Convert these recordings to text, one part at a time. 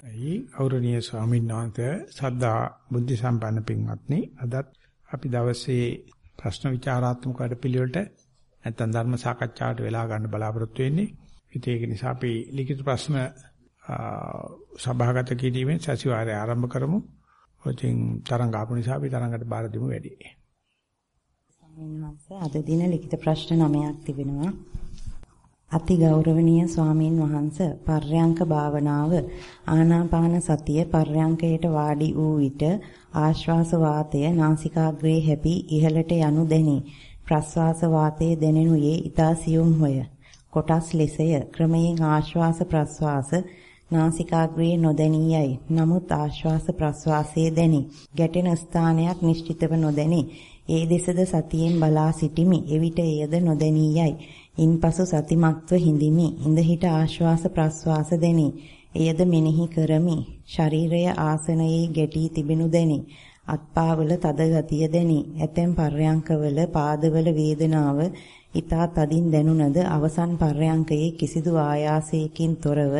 ඇයි ගෞරවනීය ස්වාමීන් වහන්සේ සද්ධා බුද්ධ සම්පන්න පින්වත්නි අදත් අපි දවසේ ප්‍රශ්න විචාරාත්මක වැඩපිළිවෙලට නැත්නම් ධර්ම සාකච්ඡාවට වෙලා ගන්න බලාපොරොත්තු වෙන්නේ. ඉතින් ඒක නිසා අපි ලිඛිත ප්‍රශ්න සභාගත කිරීමෙන් සතිವಾರය ආරම්භ කරමු. ඔතින් තරංග ආපු නිසා අපි තරංගට බාර දෙමු වැඩි. ස්වාමීන් වහන්සේ අද දින ලිඛිත ප්‍රශ්න 9ක් තිබෙනවා. අති ගෞරවනීය ස්වාමීන් වහන්ස පර්යංක භාවනාව ආනාපාන සතිය පර්යංකයට වාඩි වූ විට ආශ්වාස වාතය නාසිකාග්‍රේ හැපි ඉහළට යනු දැනේ. ප්‍රශ්වාස වාතයේ දැනෙනුයේ ඊතා සියුම් හොය. කොටස් ලෙසය ක්‍රමයෙන් ආශ්වාස ප්‍රශ්වාස නාසිකාග්‍රේ නොදැනියයි. නමුත් ආශ්වාස ප්‍රශ්වාසයේ දැනේ. ගැටෙන ස්ථානයක් නිශ්චිතව නොදැනේ. ඒ දෙසද සතියෙන් බලා සිටිමි. එවිට එයද නොදැනියයි. ඉන්පසු සතිමත්ව හිඳිමි. ඉඳ හිට ආශ්වාස ප්‍රශ්වාස දැනි. එයද මෙනෙහි කරමි. ශරීරය ආසනයේ ගැටී තිබෙනු දැනි. අත්පාවල තද ගතිය දැනි. ඇතැම් පර්යංකවල පාදවල වේදනාව ඊතා තදින් දැනුණද අවසන් පර්යංකයේ කිසිදු ආයාසයකින් තොරව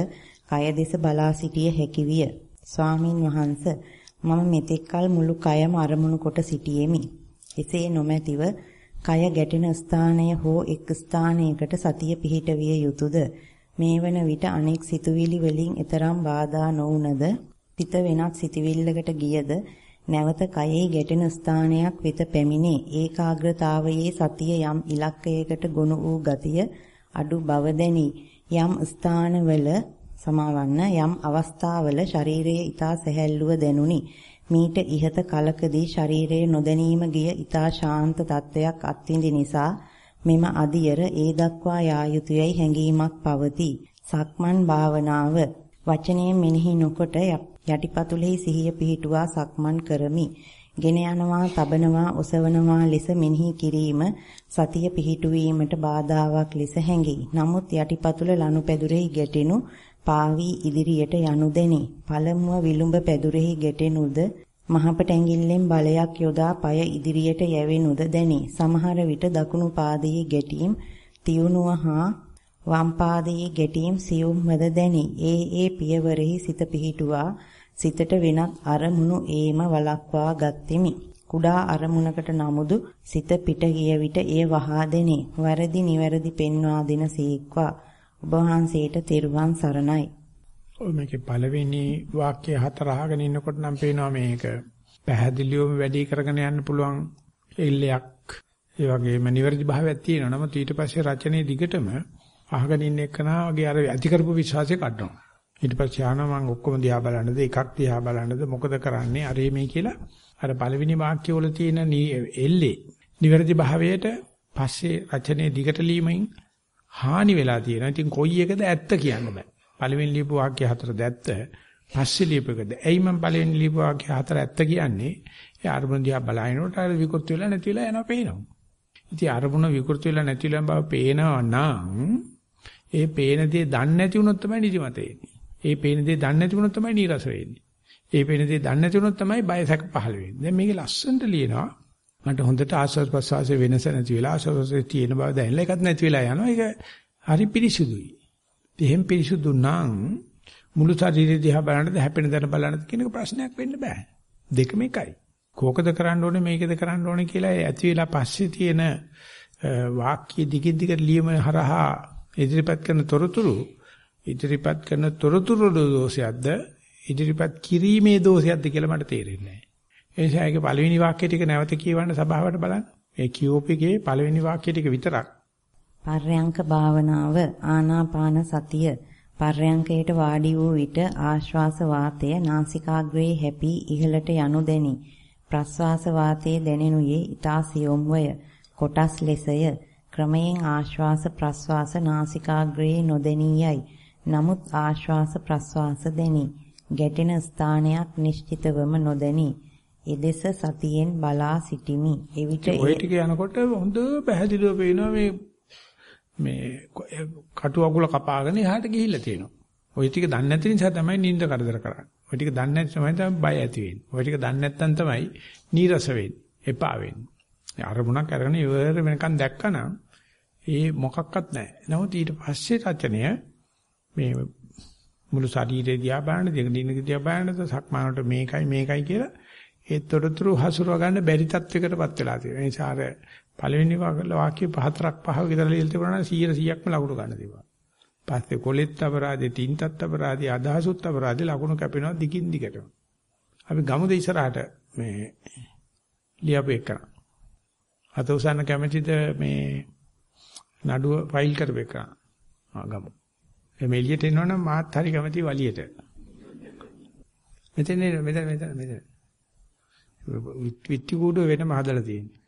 කය දෙස බලා සිටිය හැකි විය. ස්වාමින් වහන්සේ මම මෙතෙක්කල් මුළු කයම අරමුණු කොට සිටියෙමි. එසේ නොමැතිව කය ගැටෙන ස්ථානය හෝ එක් ස්ථානයකට සතිය පිහිට විය යුතුයද මේ වන විට අනෙක් සිතුවිලි වලින් ඊතරම් බාධා නොවුනද? පිට වෙනත් සිතුවිල්ලකට ගියද? නැවත කයෙහි ගැටෙන ස්ථානයක් වෙත පැමිණේ ඒකාග්‍රතාවයේ සතිය යම් ඉලක්කයකට ගොනු වූ ගතිය අඩු බව දැනි. යම් ස්ථානවල සමාවන්න යම් අවස්ථාවල ශරීරයේ ඊතා සැහැල්ලුව දැනුනි. මීට ඉහත කලකදී ශරීරයේ නොදැනීම ගිය ඊතා ශාන්ත තත්වයක් අත්විඳි නිසා මෙම අදියර ඒ දක්වා යා යුතුයයි හැඟීමක් පවතී. සක්මන් භාවනාව වචනයෙන් මෙනෙහි නොකොට යටිපතුලෙහි සිහිය පිහිටුවා සක්මන් කරමි. ගෙන යනවා, තබනවා, ඔසවනවා ලෙස මෙනෙහි කිරීම සතිය පිහිටුවීමට බාධාවක් ලෙස හැඟේ. නමුත් යටිපතුල ලනුපැදුරෙහි ගැටෙනු පාවී ඉදිරියට යනු දෙනි. පළමුව විලුඹ පැදුරෙහි ගැටෙනුද මහපට ඇඟිල්ලෙන් බලයක් යොදා পায় ඉදිරියට යැවෙනුද දැනි. සමහර විට දකුණු පාදයේ ගැටීම් තියුණුව හා වම් පාදයේ ගැටීම් සියුම්වද දැනි. ඒ ඒ පියවරෙහි සිත පිහිටුවා සිතට වෙනත් අරමුණු ඒම වලක්වා ගත්ෙමි. කුඩා අරමුණකට නමුදු සිත පිට ගිය විට එය වහා දෙනි. වැරදි නිවැරදි පෙන්වා දෙන සීක්වා ඔබ වහන්සේට තෙරුවන් සරණයි. ඔය මේකේ පළවෙනි වාක්‍ය හතර අහගෙන ඉන්නකොට නම් පේනවා මේක පැහැදිලිවම වැඩි කරගෙන යන්න පුළුවන් එල්ලයක් ඒ වගේම නිවැරදි භාවයක් තියෙනවා. නමුත් ඊට පස්සේ රචනයේ දිගටම අහගෙන ඉන්න එකනා වගේ අර ඇති කරපු විශ්වාසය කඩනවා. ඊට පස්සේ ආනවා මම ඔක්කොම දිහා බලන්නද එකක් දිහා බලන්නද මොකද කරන්නේ අර මේ කියලා අර පළවෙනි වාක්‍ය වල තියෙන එල්ලේ නිවැරදි භාවයට පස්සේ රචනයේ දිගට ලීමෙන් හානි වෙලා තියෙනවා. ඉතින් කොයි එකද ඇත්ත කියන්න බෑ. පළවෙනි ලියපු වාක්‍ය හතරද ඇත්ත. පස්සේ ලියපු එකද. ඇයි මම පළවෙනි ලියපු වාක්‍ය හතර ඇත්ත කියන්නේ? ඒ අරමුණ දිහා බලනකොට අර විකෘති වෙලා නැති වෙලා යනවා පේනවා. ඉතින් අරමුණ විකෘති වෙලා නැති වෙලා බව පේනවා නම් ඒ පේන දේ දන්නේ නැති වුණොත් තමයි නිදිමත එන්නේ. ඒ පේන දේ දන්නේ නැති වුණොත් තමයි නීරස වෙන්නේ. ඒ පේන දේ දන්නේ නැති වුණොත් තමයි බයසක පහළ වෙන්නේ. දැන් මේකේ ලස්සනට ලියනවා මට හොඳට ආස්වාද ප්‍රසවාසයේ වෙනස නැති වෙලා ආස්වාදයේ තියෙන බව දැනලා ඒකත් නැති වෙලා යනවා. ඒක හරි පිරිසුදුයි. එහෙම පිරිසුදු නම් මුළු ශරීරය දිහා බලනද හැපෙන දන බලනද කියන එක ප්‍රශ්නයක් වෙන්න බෑ. දෙකම එකයි. කෝකද කරන්න ඕනේ මේකද කරන්න ඕනේ කියලා ඇති වෙලා පස්සේ තියෙන වාක්‍ය දිගින් දිගට ලියම හරහා ඉදිරිපත් කරන තොරතුරු ඉදිරිපත් කරන තොරතුරු දෝෂයක්ද ඉදිරිපත් කිරීමේ දෝෂයක්ද කියලා මට තේරෙන්නේ නැහැ. ඒ නිසා ඒකේ පළවෙනි වාක්‍ය ටික නැවත කියවන්න සභාවට බලන්න. ඒ කියෝපිගේ පළවෙනි වාක්‍ය ටික විතරක්. පර්යංක භාවනාව ආනාපාන සතිය පර්යංකයට වාඩි වූ විට ආශ්වාස වාතය නාසිකාග්‍රේ හැපි ඉහළට යනු දැනි. ප්‍රශ්වාස වාතයේ දැනෙනුයේ ඊතා සියොම්වය. කොටස් ලෙසය. ක්‍රමයෙන් ආශ්වාස ප්‍රශ්වාස නාසිකාග්‍රේ නොදෙනියයි. නමුත් ආශ්වාස ප්‍රශ්වාස දෙනි. ගැටෙන ස්ථානයක් නිශ්චිතවම නොදෙනි. එදෙස සතියෙන් බලා සිටිමි. එවිට ඔය ටික යනකොට හොඳ පැහැදිලිව පේනවා මේ මේ කටු අකුල කපාගෙන එහාට ගිහිල්ලා තියෙනවා. ඔය ටික දන්නේ නැති නිසා තමයි නිින්ද කරදර කරන්නේ. ඔය ටික දන්නේ නැති තමයි තමයි බය ඇති වෙන්නේ. ඔය ටික දන්නේ නැත්නම් තමයි නීරස වෙන්නේ, එපා වෙන්නේ. අරමුණක් අරගෙන ඉවර වෙනකන් දැක්කනම් ඒ මොකක්වත් නැහැ. නමුත් ඊට පස්සේ රචනය මේ මුළු ශරීරය දිහා බලන, දෙක දිනක දිහා බලන, සක්මානට මේකයි මේකයි කියලා ඒ තොරතුරු හසුරව ගන්න බැරි තත්වයකටපත් වෙලා තියෙනවා. ඒ නිසා අර පළවෙනි වාක්‍ය පහතරක් පහක විතර ලියලා තිබුණා නම් 100%ක්ම ලකුණු ගන්න තිබුණා. පස්සේ කොලෙත් අපරාධේ, තින්තත් අපරාධේ, අදහසුත් අපරාධේ ලකුණු කැපෙනවා දිගින් දිගටම. අපි ගමුද ඉස්සරහට මේ ලියපු එක. අත උසන්න කැමැතිද මේ නඩුව ෆයිල් කරපේක. ආ ගමු. එමෙ එළියට එනවනම් මාත් හරි කැමැති වලියට. මෙතන මෙතන මෙතන මෙතන. විත්ති කූඩුව වෙනම හදලා තියෙන්නේ.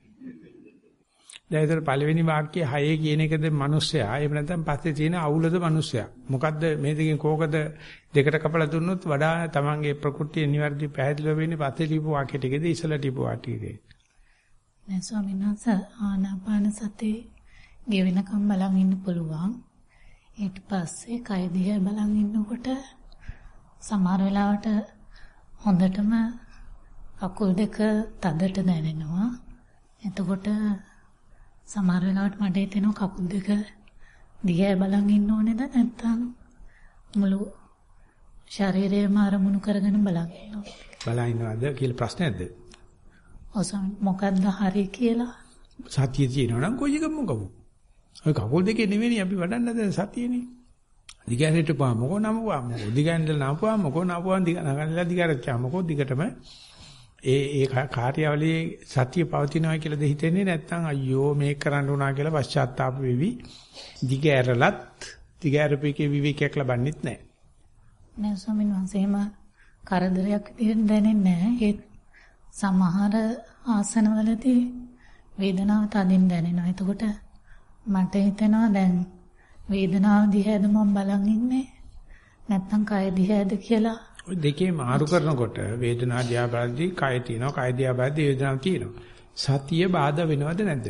දැන් ඒතර පළවෙනි වාක්‍යයේ හයේ කියන එකද මිනිස්සයා එහෙම නැත්නම් පස්සේ තියෙන අවුලද මිනිස්සයා. මොකද්ද මේ දෙකෙන් කෝකද දෙකට කපලා දුන්නොත් වඩා තමන්ගේ ප්‍රകൃතිය නිවැරදි පැහැදිලිව වෙන්නේ පස්සේ ලියපු වාක්‍යයට එකද ඉස්සලා ලියපු වාක්‍යයේද. නෑ ස්වාමීන් වහන්සේ ආනාපාන සතිය ගෙවෙනකම් බලන් ඉන්න පුළුවන්. ඊට පස්සේ කය දිහා බලන් ඉන්නකොට සමහර වෙලාවට හොඳටම කකුල් දෙක තදට දැනෙනවා. එතකොට සමහර වෙලාවට මට හිතෙනවා කකුල් දෙක දිහා බලන් ඉන්න ඕනේද නැත්නම් මුළු ශරීරයම අරමුණු කරගෙන බලන් ඉන්නවා. බලන් ඉන්නවද කියලා ප්‍රශ්නයක්ද? ඔසම් මොකද්ද හරි කියලා සතිය තියෙනවා නම් කොයි එකම මොකම. ඔය කකුල් දෙකේ නෙවෙයි අපි වඩන්න දැන් සතියනේ. දිගහැරට පාමකෝ නමපුවා මොකෝ දිගහැරට නමපුවා මොකෝ නමපුවා දිග නගන්නලා දිගහැරට මොකෝ දිගටම ඒ ඒ කාර්යාවලියේ සතිය පවතිනවා කියලාද හිතෙන්නේ නැත්නම් අයියෝ මේක කරන්න උනා කියලා පශ්චාත්තාප වෙවි දිගෑරලත් දිගෑරපේකේ විවේකයක් ලබන්නෙත් නැහැ. නෑ ස්වාමීන් වහන්සේ එහෙම කරදරයක් විදිහට දැනෙන්නේ නැහැ. ඒ සමහර ආසනවලදී වේදනාව තදින් දැනෙනවා. එතකොට මට හිතෙනවා දැන් වේදනාව දිහාද මම බලන් ඉන්නේ නැත්නම් කය දිහාද කියලා ඔය දෙකේ මාරු කරනකොට වේදනා දිහා බලද්දී කය තියෙනවා, කය දිහා බලද්දී වේදනාව තියෙනවා. සතිය බාධා වෙනවද නැද්ද?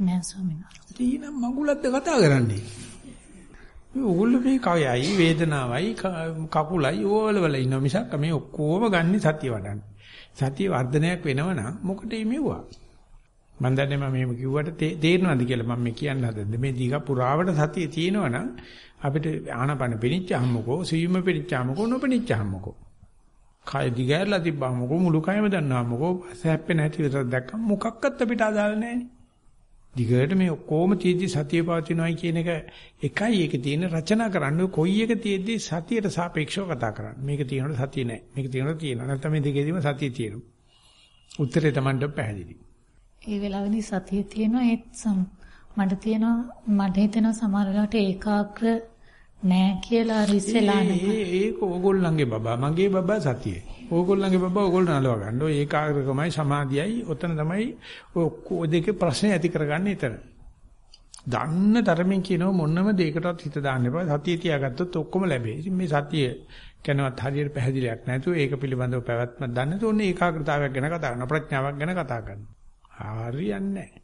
නෑ ස්වාමීන් වහන්සේ. තීනම් මගුලක්ද කතා කරන්නේ? මේ ඕගොල්ලෝ මේ කයයි වේදනාවයි කකුලයි ඕවලවල ඉන්න මිසක් මේ ඔක්කොම ගන්න සතිය වඩන්න. සතිය වර්ධනයක් වෙනවනම් මොකටද මෙවුවා? මම දන්නේ මම මෙහෙම කිව්වට තේරෙනවද කියලා මම මේ කියන්න හදන්නේ. මේ දීග පුරාවට සතිය තියෙනවනම් අපිට ආනපන පිනිච්චාමකෝ සීම පිනිච්චාමකෝ නොපිනිච්චාමකෝ. කය දිගහැරලා තිබ්බාමකෝ මුළු කයම දන්නාමකෝ සැප්පේ නැති විතර දැක්කම මොකක්වත් අපිට අදාළ නැහැ. දිගට මේ ඔක්කොම තීජි සතිය පවතිනවයි කියන එක එකයි. ඒකේ තියෙන රචනා කරන්න කොයි එක තියෙද්දි සතියට සාපේක්ෂව කතා කරන්න. මේක තියෙනකොට සතිය නැහැ. මේක තියෙනකොට තියෙනවා. නැත්නම් මේ දෙකේදීම සතිය තියෙනවා. උත්තරේ Tamanට පැහැදිලි. ඒ වෙලාවේදී සතිය තියෙනවා ඒත් මට තියෙනවා මට හිතෙනවා සමහර වෙලාවට ඒකාග්‍ර නෑ කියලා රිස්සලා නෑ ඒක ඕගොල්ලන්ගේ බබා මගේ බබා සතියේ ඕගොල්ලන්ගේ බබා ඕගොල්ලෝ නලව ගන්න. ඔය ඒකාග්‍රකමයි සමාධියයි ඔතන තමයි ඔය දෙකේ ප්‍රශ්නේ ඇති කරගන්නේ එතන. දන්න තරමින් කියනවා මොනම දෙයකටවත් හිත දාන්න එපා. සතිය තියාගත්තොත් ඔක්කොම ලැබේ. ඉතින් මේ සතිය කෙනවත් හරියට පැහැදිලියක් නැතුව ඒක පිළිබඳව පැවැත්මක් දන්නේ නැතුව ඕනේ ඒකාග්‍රතාවයක් ගැන කතා කරනවා. ප්‍රඥාවක් ගැන කතා කරනවා. හරියන්නේ නැහැ.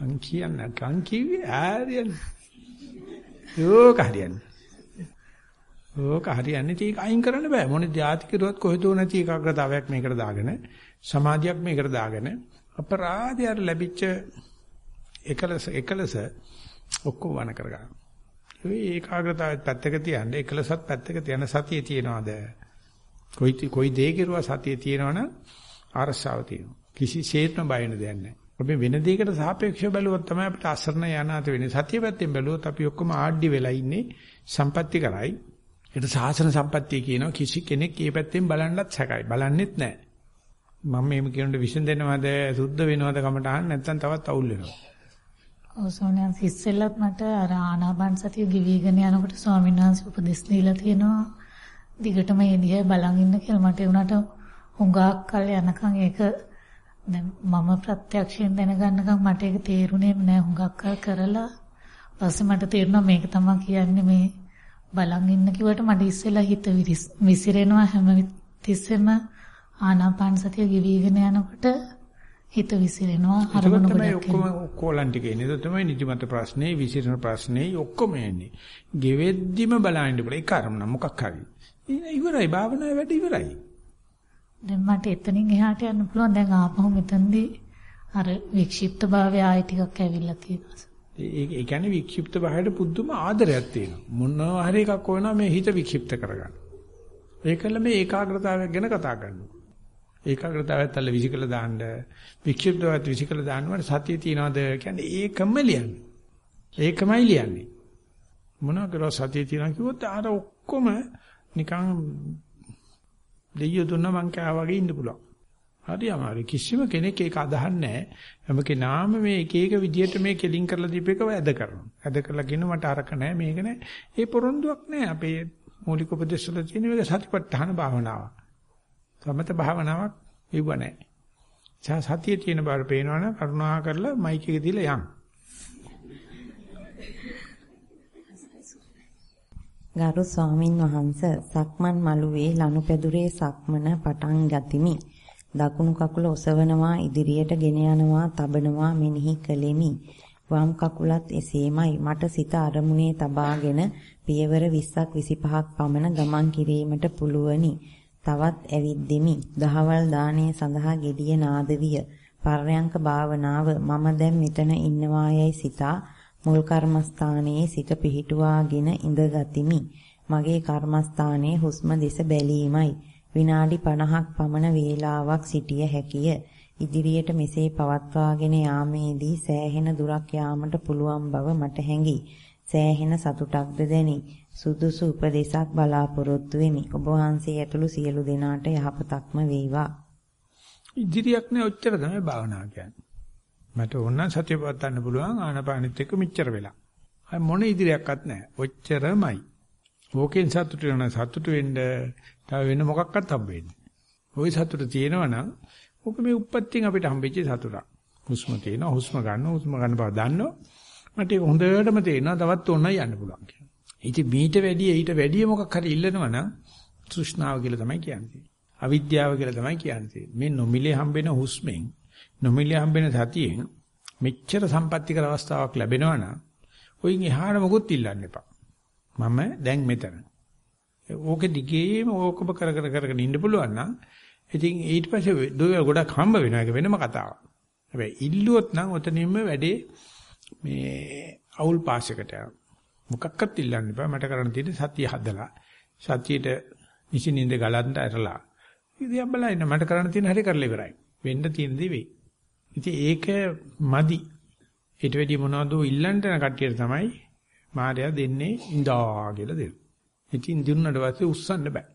මං කියන්න කන් කිව්වේ ආර්යන්නේ. ඕක හරියන්නේ. ඕක හරියන්නේ ඒක අයින් කරන්න බෑ. මොන જાති කිරුවත් කොහෙදෝ නැති ඒකාග්‍රතාවයක් මේකට දාගෙන සමාධියක් මේකට දාගෙන අපරාධය ලැබිච්ච එකලස එකලස ඔක්කොම වණ කරගන්න. ඒ ඒකාග්‍රතාවත් පැත්තක තියන්න එකලසත් පැත්තක තියන සතිය තියනවාද? කොයි කොයි දේ කෙරුවා සතිය තියනවනම් අරසාව තියෙනවා. කිසිසේත්ම බය වෙන දෙයක් නැහැ. අපි වෙන දෙයකට සාපේක්ෂව බැලුවොත් තමයි අපිට අසරණ යනාත වෙන්නේ. සතිය පැත්තෙන් බැලුවොත් අපි ඔක්කොම ආඩ්‍ය වෙලා ඉන්නේ සම්පත්‍ති කරයි. ඒක සාසන සම්පත්‍තිය කියනවා කිසි කෙනෙක් මේ පැත්තෙන් බලන්නත් සැකයි. බලන්නෙත් නැහැ. මම මේක කියනකොට විසඳෙනවද සුද්ධ වෙනවද කමටහන් නැත්නම් තවත් අවුල් වෙනවා. ඔව් සෝනියන් ඉස්සෙල්ලත් මට අර ආනාපාන සතිය ගිවිගෙන යනකොට ස්වාමීන් වහන්සේ උපදෙස් දීලා තියෙනවා. දිගටම මේ දිහා බලන් ඉන්න කියලා මට ඒ උනට හුඟක් කල් යනකම් ඒක දැන් මම ප්‍රත්‍යක්ෂයෙන් දැනගන්නකම් මට ඒක තේරුණේම නෑ හුඟක් කරලා පස්සේ මට තේරුණා මේක තමයි කියන්නේ මේ බලන් ඉන්න කිව්වට මට ඉස්සෙල්ලා හිත විසිරෙනවා. හැම තිස්සෙම ආනාපාන සතිය ගෙවිගෙන යනකොට හිත විසිරෙනවා. අරමුණු ගොඩක් ඔක්කොම කොලන් ටික එන්නේ. ඒක තමයි නිදිමත ප්‍රශ්නේ විසිරෙන ප්‍රශ්නේ ඔක්කොම එන්නේ. ගෙවෙද්දිම බලන්න බෑ ඒක අරමුණ මොකක් හරි. ඉවරයි. භාවනාවේ වැඩ ඉවරයි දැන් මට එතනින් එහාට යන්න පුළුවන්. දැන් ආපහු මෙතනදී අර වික්ෂිප්ත භාවය ආයි ටිකක් ඇවිල්ලා තියෙනවා. ඒ ඒ කියන්නේ වික්ෂිප්ත භාවයට පුදුම ආදරයක් තියෙනවා. මොනවා හරි එකක් වුණා මේ හිත වික්ෂිප්ත කරගන්න. ඒකල මේ ඒකාග්‍රතාවයක් ගැන කතා කරනවා. ඒකාග්‍රතාවයත් අල්ල විසිකල දාන්න වික්ෂිප්තවත් විසිකල දාන්නවට සතිය තියනවාද කියන්නේ ඒකම ලියන්නේ. ඒකමයි ලියන්නේ. මොනවා කරෝ සතිය තියනවා කිව්වොත් අර ඔක්කොම නිකන් දෙයියෝ දුන්න මං කෑ වගේ ඉන්න පුළුවන්. හරි අමාරු. කිසිම කෙනෙක් ඒක අදහන්නේ නැහැ. හැම කෙනාම මේ එක එක විදියට මේ කෙලින් කරලා දීපේක වැද කරනවා. වැද කරලා කියන මට අරක නැහැ මේක නැහැ. ඒ පොරොන්දුවක් නැහැ. අපේ මූලික උපදේශ වල තියෙන මේක සතිපට්ඨාන භාවනාව. සමත භාවනාවක් ඉව නැහැ. සතිය තියෙන බව පේනවනම් කරුණා කරලා මයික් එක දීලා යන්න. ගරු ස්වාමින් වහන්ස සක්මන් මළුවේ ලනුපැදුරේ සක්මන පටන් ගතිමි. දකුණු කකුල ඔසවනවා ඉදිරියට ගෙන යනවා තබනවා මෙනෙහි කළෙමි. වම් කකුලත් එසේමයි. මට සිත අරමුණේ තබාගෙන පියවර 20ක් 25ක් පමණ ගමන් කිරීමට පුළුවනි. තවත් ඇවිද්දෙමි. දහවල් දාණය සඳහා gediya නාද විය. පර්යංක භාවනාව මම දැන් මෙතන ඉන්නවායයි සිතා මුල් කර්මස්ථානයේ සිත පිහිටුවාගෙන ඉඳගතිමි. මගේ කර්මස්ථානයේ හුස්ම දෙස බැලීමයි. විනාඩි 50ක් පමණ වේලාවක් සිටිය හැකිය. ඉදිරියට මෙසේ පවත්වාගෙන යාමේදී සෑහෙන දුරක් යාමට පුළුවන් බව මට හැඟි. සෑහෙන සතුටක්ද දැනි. සුදුසු උපදේශක් බලාපොරොත්තු වෙමි. ඔබ වහන්සේ ඇතුළු සියලු දෙනාට යහපතක්ම වේවා. ඉදිරියක් නේ ඔච්චර තමයි භාවනාව කියන්නේ. මට ඕන සතිය පවත්වන්න පුළුවන් ආනපානෙත් එක්ක මෙච්චර වෙලා. අය මොන ඉදිරියක්වත් නැහැ. ඔච්චරමයි. ඕකෙන් සතුටු වෙන සතුටු වෙන්න තව වෙන මොකක්වත් හම්බෙන්නේ. ওই සතුට තියෙනවනම් ඕක මේ උප්පත්තියෙන් අපිට හම්බෙච්ච සතුටක්. හුස්ම තියෙනවා, හුස්ම ගන්න, හුස්ම ගන්න බව දන්නවා. මට ඒක හොඳටම තේරෙනවා තවත් ඕනයි යන්න පුළුවන් කියලා. ඉතින් මීට වැඩිය ඊට වැඩිය මොකක් හරි ඉල්ලනවනම් තෘෂ්ණාව කියලා තමයි කියන්නේ. අවිද්‍යාව කියලා තමයි කියන්නේ. මේ නොමිලේ හම්බෙන හුස්මෙන් නොමිලේ හම්බෙන සතියෙන් මෙච්චර සම්පත්‍තිකර අවස්ථාවක් ලැබෙනවා නම් ඔයින් එහාට මොකුත් ඉල්ලන්න එපා. මම දැන් මෙතන. ඕක දිගේම ඕකම කර කර කරගෙන ඉන්න පුළුවන් නම් ඉතින් ඊට පස්සේ දුව ගොඩක් හම්බ වෙනවා ඒක වෙනම කතාවක්. හැබැයි ඉල්ලුවොත් නම් ඔතනින්ම වැඩේ මේ අවුල් පාසයකට යනවා. මොකක්වත් ඉල්ලන්න එපා. මට කරන්න තියෙන්නේ සතිය හදලා සතියේට නිසින්ින්ද ගලන්ට ඇරලා. ඉතින් බලන්න මට කරන්න තියෙන හැටි කරලා ඉවරයි. වෙන්න තියෙන දේ වෙයි. ඉතින් ඒක මදි. ඊට වැඩි මොනවද ඉල්ලන්න යන කට්ටියට තමයි මාර්යා දෙන්නේ ඉඳා කියලා දෙන්න. ඉතින් දුන්නට පස්සේ උස්සන්න බෑ.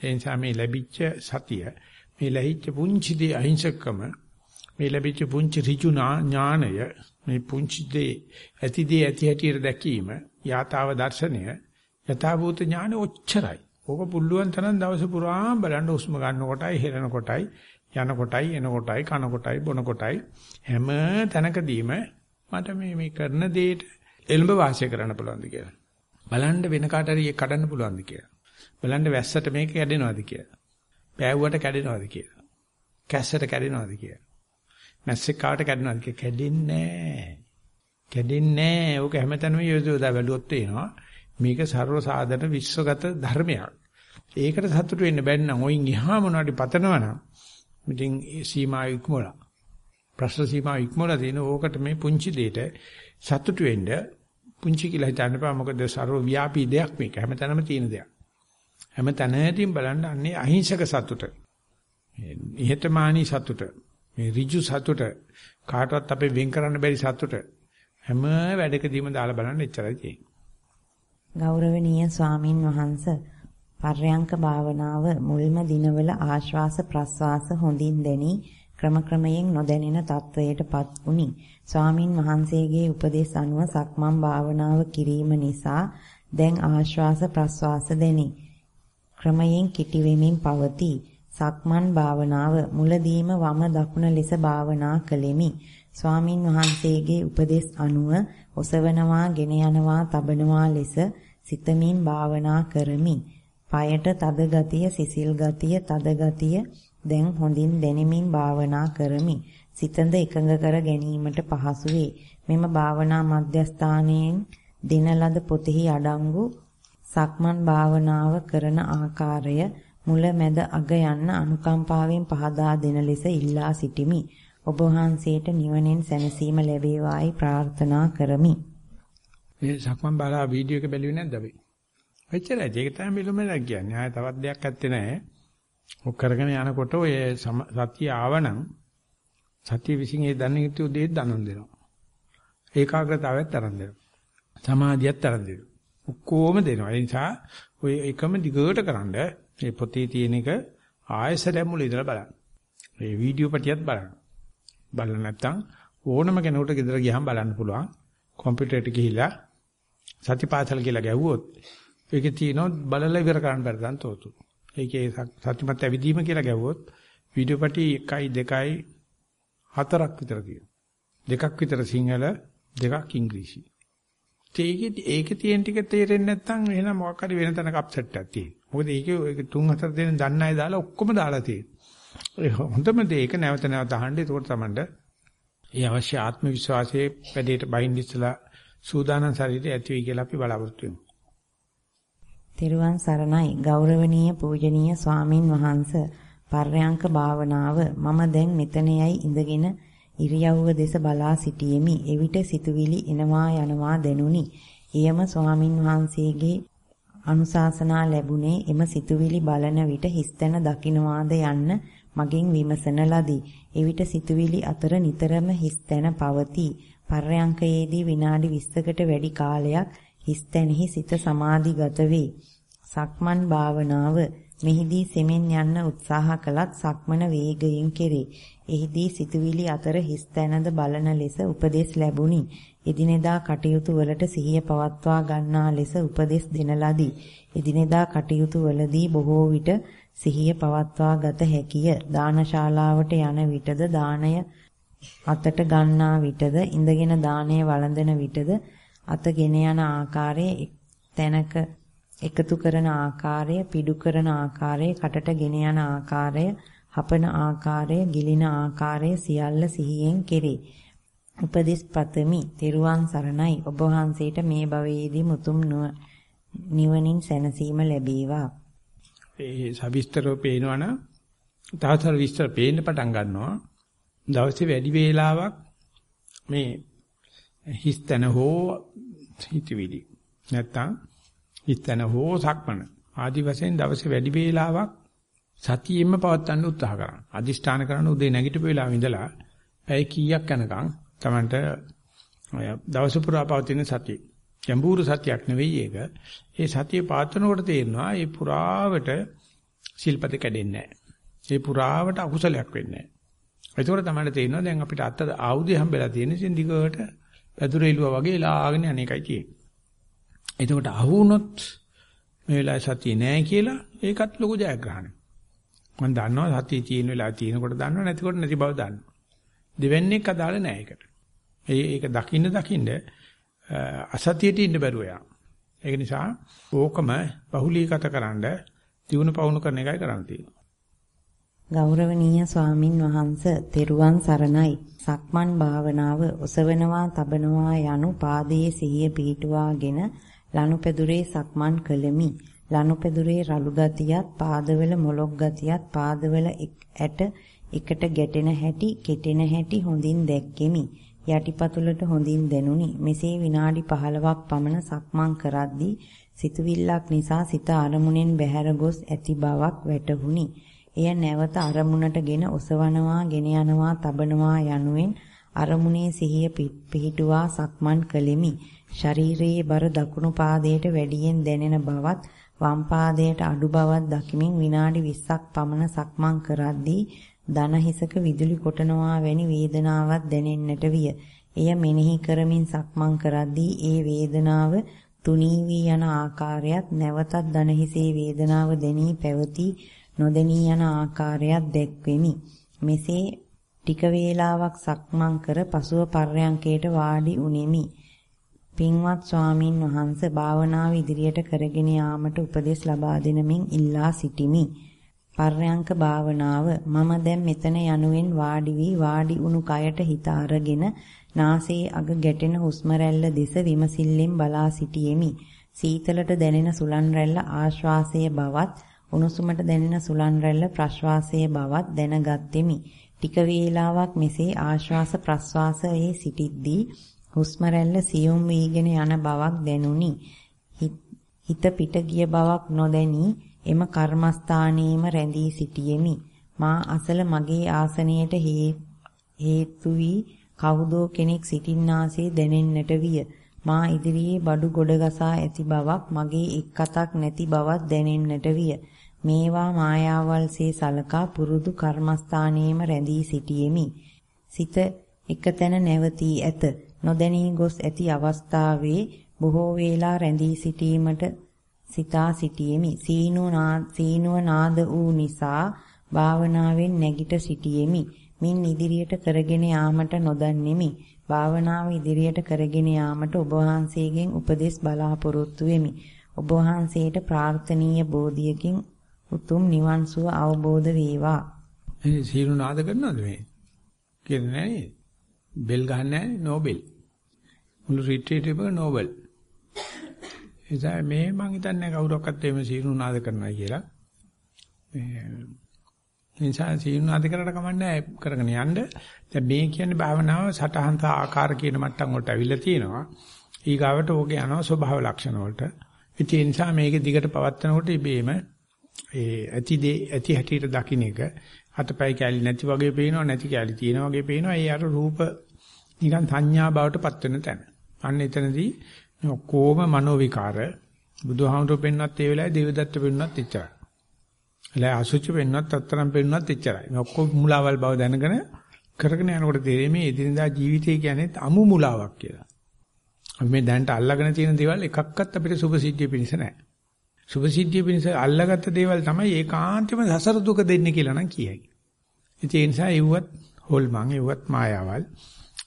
ඒ නිසා මේ ලැබිච්ච සතිය, මේ ලැහිච්ච පුංචි දේ අහිංසකම, මේ ලැබිච්ච පුංචි ඍජුනා ඥානය, මේ පුංචි දේ ඇති දේ ඇති හැටියට දැකීම, යථාව දර්ශනය, යථාභූත ඥාන ඔච්චරයි. ඕක පුළුවන් තරම් දවස පුරාම බලන්න උස්ම ගන්න කොටයි, හෙරන කොටයි, යන කොටයි එන කොටයි කන කොටයි බොන කොටයි හැම තැනකදීම මට මේ මේ කරන දෙයට එළඹ වාසය කරන්න පුළුවන්ද කියලා. බලන්න වෙන කාට හරි ඒක කඩන්න පුළුවන්ද කියලා. බලන්න වැස්සට මේක කැඩෙනවද කියලා. පෑවුවට කැඩෙනවද කියලා. කැස්සට කැඩෙනවද කියලා. මැස්සෙක් කාට කැඩෙනවද කියලා කැඩෙන්නේ නැහැ. කැඩෙන්නේ නැහැ. ඕක හැමතැනම යොදවලා බැලුවොත් එනවා. මේක ਸਰව සාධන විශ්වගත ධර්මයක්. ඒකට සතුටු වෙන්න බැන්න නම් ඔයින් එහා මොනවාරි පතනවනම් ඉතින් සීමා ඉක්මවලා. ප්‍රශ්න සීමා ඉක්මවලා තියෙන ඕකට මේ පුංචි දෙයට සතුටු වෙන්න පුංචි කියලා හිතන්න එපා. මොකද ਸਰව ව්‍යාපී දෙයක් මේක. හැමතැනම තියෙන දෙයක්. හැම තැනදීම බලන්න අන්නේ අහිංසක සතුට. ඉහතමානී සතුට. මේ ඍජු සතුට. කාටවත් අපේ වෙන් කරන්න බැරි සතුට. හැම වැඩකදීම දාලා බලන්න එච්චරයි තියෙන්නේ. ගෞරවනීය ස්වාමින් වහන්සේ පර්යංක භාවනාව මුල්ම දිනවල ආශ්වාස ප්‍රශ්වාස හොඳින් දැනි ක්‍රමක්‍රමයෙන් නොදැනෙන තත්වයටපත් වුනි. ස්වාමින් වහන්සේගේ උපදෙස් අනුව සක්මන් භාවනාව කිරීම නිසා දැන් ආශ්වාස ප්‍රශ්වාස දැනි. ක්‍රමයෙන් කිටි වෙමින් පවතී. සක්මන් භාවනාව මුලදීම වම දකුණ ලෙස භාවනා කළෙමි. ස්වාමින් වහන්සේගේ උපදෙස් අනුව ඔසවනවා, ගෙන යනවා, තබනවා ලෙස සිතමින් භාවනා කරමි. পায়ට තද ගතිය, සිසිල් ගතිය, තද ගතිය දැන් හොඳින් දැනෙමින් භාවනා කරමි. සිතඳ එකඟ කර ගැනීමට පහසු වේ. මෙම භාවනා මධ්‍යස්ථානයෙන් දින ලද පොතෙහි අඩංගු සක්මන් භාවනාව කරන ආකාරය මුල මැද අග යන්න අනුකම්පාවෙන් පහදා දෙන ලෙස ඉල්ලා සිටිමි. ඔබ වහන්සේට නිවනෙන් සැනසීම ලැබේවායි ප්‍රාර්ථනා කරමි. මේ සක්මන් බාලා වීඩියෝ එක බැලුවේ නැද්ද අපි? එච්චරයි. ඒක තමයි මෙලොමලා කියන්නේ. ආය තවත් දෙයක් ඇත්තේ නැහැ. ඔක් කරගෙන යනකොට ඔය සතිය ආවනම් සතිය විසින් ඒ දන්නේ හිතු දෙයක් දනන් දෙනවා. ඒකාග්‍රතාවයත් තරම් දෙනවා. සමාධියත් තරම් දෙනවා. ඔක්කොම දෙනවා. ඒ නිසා ඔය එකම දිගට කරන්ඩ මේ පොතේ තියෙන එක ආයෙසරයක් මුල ඉඳලා බලන්න. මේ වීඩියෝ පටියත් බලන්න. බලන්න නැත්නම් ඕනම කෙනෙකුට ගෙදර ගියහම බලන්න පුළුවන්. කම්පියුටරයට ගිහිල්ලා සතිපාසල කියලා ගැහුවොත් ඒකේ තියෙනවා බලලා ඉවර කරන්න බැරි තරම් තෝතු. ඒකේ සත්‍යමත් ඇවිදීම කියලා ගැහුවොත් වීඩියෝ පටි 1යි 2යි 4ක් විතර තියෙනවා. දෙකක් විතර සිංහල දෙකක් ඉංග්‍රීසි. ඒකේ ඒකේ තියෙන ටික තේරෙන්නේ නැත්නම් එහෙනම් මොකක් හරි වෙන තැනක අප්සෙට් එකක් තියෙනවා. මොකද ඒකේ ඒක 3 4 දෙනෙන් දන්න අය දාලා ඔක්කොම දාලා තියෙනවා. ඒ හොඳම දේ ඒක නැවත නැවත අහන්න ඒකට තමයි ඒ අවශ්‍ය ආත්ම විශ්වාසයේ වැඩේට බහින්න ඉස්සලා සූදානම් ශරීරය ඇති වෙයි කියලා අපි බලාපොරොත්තු වෙමු. තෙරුවන් සරණයි ගෞරවනීය පූජනීය ස්වාමින් වහන්සේ පර්යංක භාවනාව මම දැන් මෙතනෙයි ඉඳගෙන ඉරියව්ව දෙස බලා සිටියෙමි. එවිට සිතුවිලි එනවා යනවා දැනුනි. එයම ස්වාමින් වහන්සේගේ අනුශාසනා ලැබුණේ එම සිතුවිලි බලන විට හිස්තැන දකින්නවාද යන්න මගෙන් විමසන ලදී. එවිට සිතුවිලි අතර නිතරම හිස්තැන පවතී. පර්යංකයේදී විනාඩි 20කට වැඩි කාලයක් හිස්තැනෙහි සිත සමාධිගත වේ. සක්මන් භාවනාව මෙහිදී සෙමෙන් යන්න උත්සාහ කළත් සක්මන වේගයෙන් කෙරේ. එහිදී සිතුවිලි අතර හිස්තැනද බලන ලෙස උපදෙස් ලැබුණි. එදිනෙදා කටයුතු වලට සිහිය පවත්වා ගන්නා ලෙස උපදෙස් දෙන ලදී. එදිනෙදා කටයුතු වලදී බොහෝ විට සිහිය පවත්වා ගත හැකිය. දානශාලාවට යන විටද දාණය අතට ගන්නා විටද ඉඳගෙන දාණය වළඳන විටද අතගෙන යන ආකාරයේ තැනක එකතු කරන ආකාරය, පිඩු කරන ආකාරය, කටට ගෙන යන ආකාරය, හපන ආකාරය, ගිලින ආකාරය සියල්ල සිහියෙන් කෙරේ. උපදිස් පතමි. තෙරුවන් සරණයි. ඔබ වහන්සේට මේ භවයේදී මුතුම් නිවනින් සැනසීම ලැබේවා. ඒ සවිස්තරව පේනවනම් තවතර විස්තර පේන්න පටන් ගන්නවා. දවසේ වැඩි වේලාවක් මේ හිස්තන හෝ හිතවිලි නැත්තම් හිස්තන හෝ සක්මන ආදි වශයෙන් දවසේ වැඩි වේලාවක් සතියෙම පවත්වන්න උත්සාහ කරන්න. අදිෂ්ඨාන කරන උදේ නැගිටපු වෙලාවෙ ඉඳලා පැය කීයක් යනකම් Tamanට දවස පුරා පවතින සතිය. ගැඹුරු සතියක් නෙවෙයි ඒක. ඒ සතිය පාත්වනකොට තේරෙනවා ඒ පුරාවට සිල්පද කැඩෙන්නේ නැහැ. ඒ පුරාවට අකුසලයක් වෙන්නේ නැහැ. ඒකෝර තමයි තේරෙනවා දැන් අපිට අත ආයුධය හම්බෙලා තියෙන ඉතින් දිගට පැදුරේලුවා වගේ ලාගෙන අනේකයි තියෙන්නේ. එතකොට අහු වුණොත් මේ වෙලාවේ සතිය නැහැ කියලා ඒකත් ලොකු ජයග්‍රහණයක්. මම දන්නවා සතිය තියෙන වෙලාව තියෙනකොට දන්නව නැතිකොට නැති බව දන්නවා. දෙවන්නේක් අදාළ නැහැ ඒකට. ඒ ඒක දකින්න දකින්න අසතියට ඉන්න බැරුව යනවා. ඒක නිසා ඕකම බහුලීගත කරන්න දිනු පවුණු කරන එකයි කරන්න තියෙන්නේ. ගෞරවනීය ස්වාමින් වහන්සේ තෙරුවන් සරණයි. සක්මන් භාවනාව ඔසවනවා තබනවා යනු පාදයේ සිහිය පිහිටුවාගෙන ලනුපෙදුරේ සක්මන් කළෙමි. ලනුපෙදුරේ රළු ගතියත් පාදවල මොලොක් ගතියත් පාදවල ඇට එකට ගැටෙන හැටි කෙටෙන හැටි හොඳින් දැක්කෙමි. යටිපතුලට හොඳින් දැනුනි. මෙසේ විනාඩි 15ක් පමණ සක්මන් කරද්දී සිතුවිල්ලක් නිසා සිත අරමුණෙන් බැහැර ගොස් ඇති බවක් වැටහුණි. එය නැවත අරමුණටගෙන ඔසවනවා, ගෙන යනවා, තබනවා යනුවෙන් අරමුණේ සිහිය පිහිටුවා සක්මන් කළෙමි. ශරීරයේ බර දකුණු පාදයට වැඩියෙන් දැනෙන බවත් වම් පාදයට අඩු බවක් දකිමින් විනාඩි 20ක් පමණ සක්මන් කරද්දී දන හිසක විදුලි කොටනවා වැනි වේදනාවක් දැනෙන්නට විය. එය මෙනෙහි කරමින් සක්මන් කරද්දී ඒ වේදනාව තුනී වී යන ආකාරයත් නැවතත් දන හිසේ වේදනාව දැනී පැවති නොදෙනී යන ආකාරයක් දැක්වෙමි. මෙසේ ටික වේලාවක් සක්මන් කර පසුව පර්යංකයට වාඩි උනේමි. පින්වත් ස්වාමින් වහන්සේ භාවනාව ඉදිරියට කරගෙන යාමට උපදෙස් ලබා දෙනමින් ඉල්ලා සිටිමි. පර්යංක භාවනාව මම දැන් මෙතන යනුවෙන් වාඩි වී වාඩි උණු කයට හිත අරගෙන නාසයේ අග ගැටෙන හුස්ම රැල්ල දෙස විමසිල්ලෙන් බලා සිටියෙමි. සීතලට දැනෙන සුලන් රැල්ල ආශ්වාසයේ බවත් උණුසුමට දැනෙන සුලන් රැල්ල ප්‍රශ්වාසයේ බවත් දැනගත්ෙමි. ටික වේලාවක් මෙසේ ආශ්වාස ප්‍රශ්වාසයේ සිටිද්දී හුස්ම රැල්ල සියුම් වීගෙන යන බවක් දැනුනි. හිත පිට ගිය බවක් නොදැනි එම කර්මස්ථානයේම රැඳී සිටියෙමි. මා අසල මගේ ආසනයට හේතු වී කවුදෝ කෙනෙක් සිටින්නාසේ දැනෙන්නට විය. මා ඉදිරියේ බඩු ගොඩ ගසා ඇති බවක් මගේ එක් අතක් නැති බවක් දැනෙන්නට විය. මේවා මායාවල්සේ සලකා පුරුදු කර්මස්ථානයේම රැඳී සිටියෙමි. සිත එකතැන නැවතී ඇත. නොදැනී ගොස් ඇති අවස්ථාවේ බොහෝ වේලා රැඳී සිටීමට සිතා සිටියෙමි. සීනුව නාද වූ නිසා භාවනාවෙන් නැගිට සිටියෙමි. මින් ඉදිරියට කරගෙන යාමට නොදන්නෙමි. භාවනාව ඉදිරියට කරගෙන යාමට ඔබ වහන්සේගෙන් උපදෙස් බලාපොරොත්තු වෙමි. ඔබ වහන්සේට ප්‍රාර්ථනීය බෝධියකින් උතුම් නිවන් සුව අවබෝධ වේවා. එනේ සීරු නාද කරනවද මේ? කියන්නේ නැහැ බෙල් ගහන්නේ නැහැ නෝබෙල්. මුළු රිට්‍රීට් එක නෝබෙල්. එදා මේ මං හිතන්නේ කවුරක්වත් එහෙම සීරු නාද කරනවා කියලා. මේ නිසා සීරු නාද කරලා කමන්නේ කරගෙන යන්න. දැන් මේ කියන්නේ භාවනාව සටහන් ආකාර කියන මට්ටම් වලට අවිල්ල තියෙනවා. ඊගාවට ඕකේ යනවා ස්වභාව ලක්ෂණ වලට. ඒ නිසා මේකේ දිගට පවත්නකොට ඉබේම ඒ ඇති දේ ඇති හැටියට දකින්න එක අතපය කැලි නැති වගේ පේනවා නැති කැලි තියෙන වගේ පේනවා ඒ අර රූප නිකන් සංඥා බවට පත් වෙන තැන. අන්න එතනදී ඔක්කොම මනෝ විකාර බුදුහාමුදුරු පෙන්වත් ඒ වෙලාවේ දේවදත්ත පෙන්වත් එච්චරයි. එලා අසුචි පෙන්වත් අත්තරම් පෙන්වත් එච්චරයි. මේ ඔක්කොම මුලාවල් බව දැනගෙන කරගෙන යනකොට තේරෙන්නේ මේ එදිනදා ජීවිතය කියන්නේ අමු මුලාවක් කියලා. අපි මේ දැනට අල්ලගෙන තියෙන දේවල් එකක්වත් අපිට සුභ සිද්ධිය පිණිස නැහැ. සුභ සිද්ධිය පිණිස අල්ලගත්ත දේවල් තමයි ඒකාන්තම සසර දුක දෙන්නේ කියලා නම් කියයි. ඒ නිසා එව්වත් හොල්මන් එව්වත් මායාවල්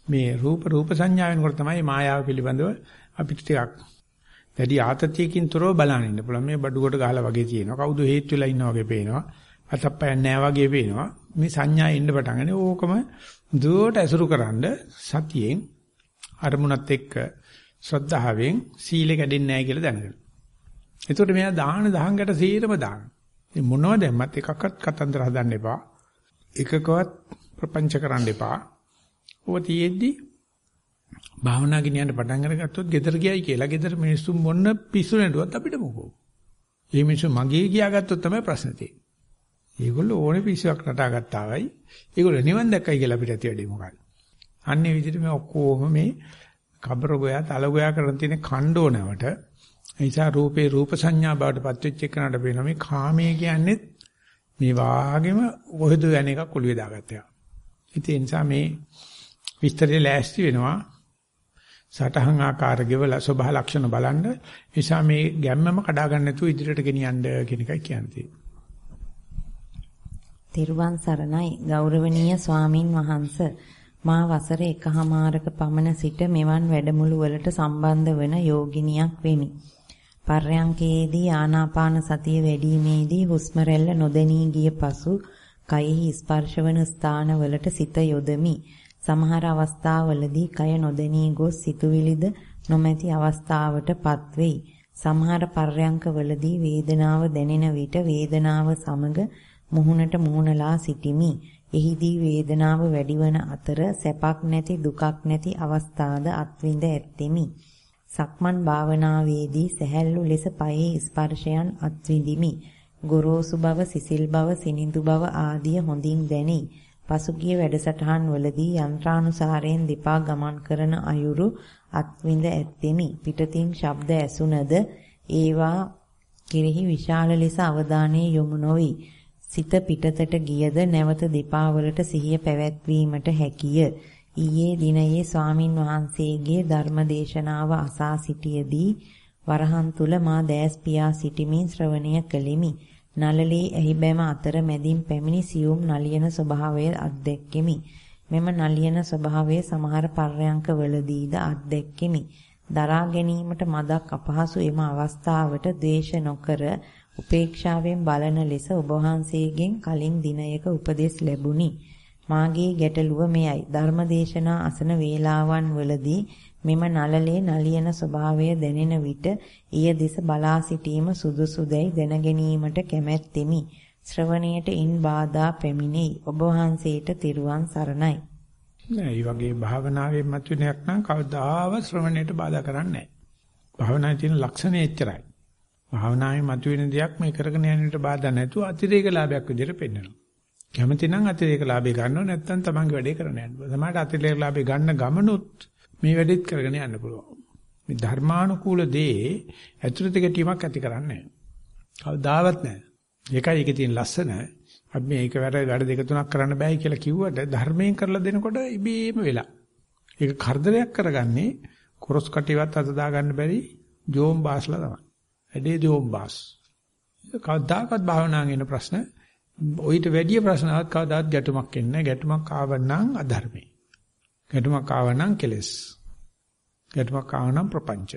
මේ රූප රූප සංඥාවෙන් තමයි මායාව පිළිබඳව අපිට ටිකක් වැඩි ආතතියකින් තොරව බලන්න ඉන්න පුළුවන්. මේ බඩු කොට ගහලා වගේ තියෙනවා. කවුද හේතු වෙලා ඉන්නා වගේ පේනවා. අතප්පයන් නැහැ වගේ පේනවා. මේ සංඥා එන්න පටන් ගන්නේ ඕකම දුවට ඇසුරුකරනද සතියෙන් අරමුණත් එක්ක ශ්‍රද්ධාවෙන් සීලෙ කැඩෙන්නේ නැහැ කියලා දැනගන්න. එතකොට මෙයා දාන දහංගට සීරම දාන. මේ මොනවද දැම්මත් එකක්වත් කතන්දර හදන්න එපා. එකකවත් ප්‍රපංච කරන්න එපා. ඔබ තියෙද්දි භාවනා ගෙනියන්න පටන් අරගත්තොත් ගෙදර ගියයි කියලා ගෙදර මිනිස්සු මොන පිස්සු නඩුවත් අපිට මොකෝ. මේ මිනිස්සු මගේ ගියාගත්තොත් තමයි ප්‍රශ්නේ තියෙන්නේ. ඒගොල්ලෝ ඕනේ පිස්සුවක් නටා ගත්තා වයි. ඒගොල්ලෝ නිවන් දැක්කයි කියලා අපිට ඇති වැඩේ මොකක්ද? අන්නේ විදිහට මේ ඔක්කොම මේ කබර ගෝයා තල ගෝයා කරන් තියෙන කණ්ඩෝනවට නිසා රූපේ රූප සංඥා බවට පත්වෙච්ච එකනට පේනවා මේ කාමයේ කියන්නේ මේ වාගෙම කොහෙද යන එකක් ඔළුවේ දාගත්තා. ඉතින් ඒ නිසා මේ විස්තරේ ලෑස්ති වෙනවා සටහන් ආකාර ගෙවල ස්වභාව ලක්ෂණ බලන්න නිසා මේ ගැම්මම කඩා ගන්න නැතුව ඉදිරියට ගෙනියන්න කියන එකයි කියන්නේ. තිරුවන් සරණයි ගෞරවනීය ස්වාමින් වහන්සේ මා වසර එකහමාරක පමණ සිට මෙවන් වැඩමුළු වලට සම්බන්ධ වන යෝගිනියක් වෙමි. පර්යංකයේදී ආනාපාන සතිය වැඩිීමේදී හුස්ම රැල්ල නොදැනී ගිය පසු කයෙහි ස්පර්ශවන ස්ථානවලට සිත යොදමි. සමහර අවස්ථාවලදී කය නොදෙනී ගොස් සිතුවිලිද නොමැති අවස්ථාවට පත්වෙයි. සමහර පර්යංකවලදී වේදනාව දැනෙන විට වේදනාව සමග මුහුණට මුහුණලා සිටිමි. එහිදී වේදනාව වැඩිවන අතර සැපක් නැති දුකක් නැති අවස්ථාද අත්විඳ ඇත්තෙමි. සක්මන් භාවනාවේදී සැහැල්ලු ලෙස පයේ ස්පර්ශයන් අත්විඳිමි. ගොරෝසු බව, සිසිල් බව, සිනිඳු බව ආදිය හොඳින් දැනේ. පසුගිය වැඩසටහන් වලදී යන්ත්‍රානුසාරයෙන් දෙපා ගමන් කරන අයුරු අත්විඳ ඇත්තෙමි. පිටතින් ශබ්ද ඇසුනද ඒවා කෙරෙහි විශාල ලෙස අවධානය යොමු නොවි. සිත පිටතට ගියද නැවත දෙපා වලට සිහිය පැවැත්වීමට හැකිය. ඊයේ දිනයේ ස්වාමින් වහන්සේගේ ධර්මදේශනාව අසා සිටියේදී වරහන් තුල මා දැස් පියා සිටිමින් ශ්‍රවණය කළෙමි. නළලේ ඇහි බැම අතර මැදින් පැමිණි සියුම් නලියන ස්වභාවය අත්දැක්කෙමි. මෙම නලියන ස්වභාවය සමහර පර්යංකවලදීද අත්දැක්කෙමි. දරා ගැනීමට මදක් අපහසු එම අවස්ථාවට ද්වේෂ නොකර උපේක්ෂාවෙන් බලන ලෙස ඔබ වහන්සේගෙන් කලින් දිනයක උපදෙස් ලැබුණි. මාගේ ගැටලුව මෙයයි. ධර්මදේශනා අසන වේලාවන් වලදී මෙම නළලේ නලියන ස්වභාවය දැනෙන විට ඊය දෙස බලා සිටීම සුදුසුදැයි දැන ගැනීමට කැමැත්තෙමි. ශ්‍රවණයට ඉන් බාධා පැමිණෙයි. ඔබ වහන්සේට තිරුවන් සරණයි. නෑ, මේ වගේ භාවනාවේ මතුවෙනයක් නම් කවදාවත් ශ්‍රවණයට බාධා කරන්නේ නෑ. භාවනාවේ තියෙන ලක්ෂණය එච්චරයි. භාවනාවේ මතුවෙන දෙයක් මේ කරගෙන යන්නට බාධා නැතුව අතිරේක ලාභයක් විදිහට පෙන්වනවා. කැමති නම් අතිරේක ලාභය ගන්නව නැත්නම් තමන්ගේ වැඩේ කරන්න යන්න. සමහරට අතිරේක ලාභය ගන්න ගමනොත් මේ වැඩෙත් කරගෙන යන්න පුළුවන්. මේ ධර්මානුකූල දේ ඇතුළත ගැටීමක් ඇති කරන්නේ නැහැ. කවදාවත් නැහැ. ඒකයි ඒකේ තියෙන ලස්සන. අපි මේක වැඩ වැඩ දෙක තුනක් කරන්න බෑයි කියලා කිව්වට ධර්මයෙන් කරලා දෙනකොට ඉබේම වෙලා. ඒක කරදරයක් කරගන්නේ කොරස් කටිවත් අත දා ගන්න බැරි ජෝම් බාස්ලා තමයි. වැඩේ ජෝම් බාස්. කවදාකවත් භාවනාවෙන් එන ප්‍රශ්න ඔయిత වැඩි ප්‍රශ්නවත් කවදාත් ගැටුමක් එන්නේ ගැටුමක් ආවනම් අධර්මයි. ගැටුමක් ආවනම් කෙලස්. ගැටුමක් ආවනම් ප්‍රපංච.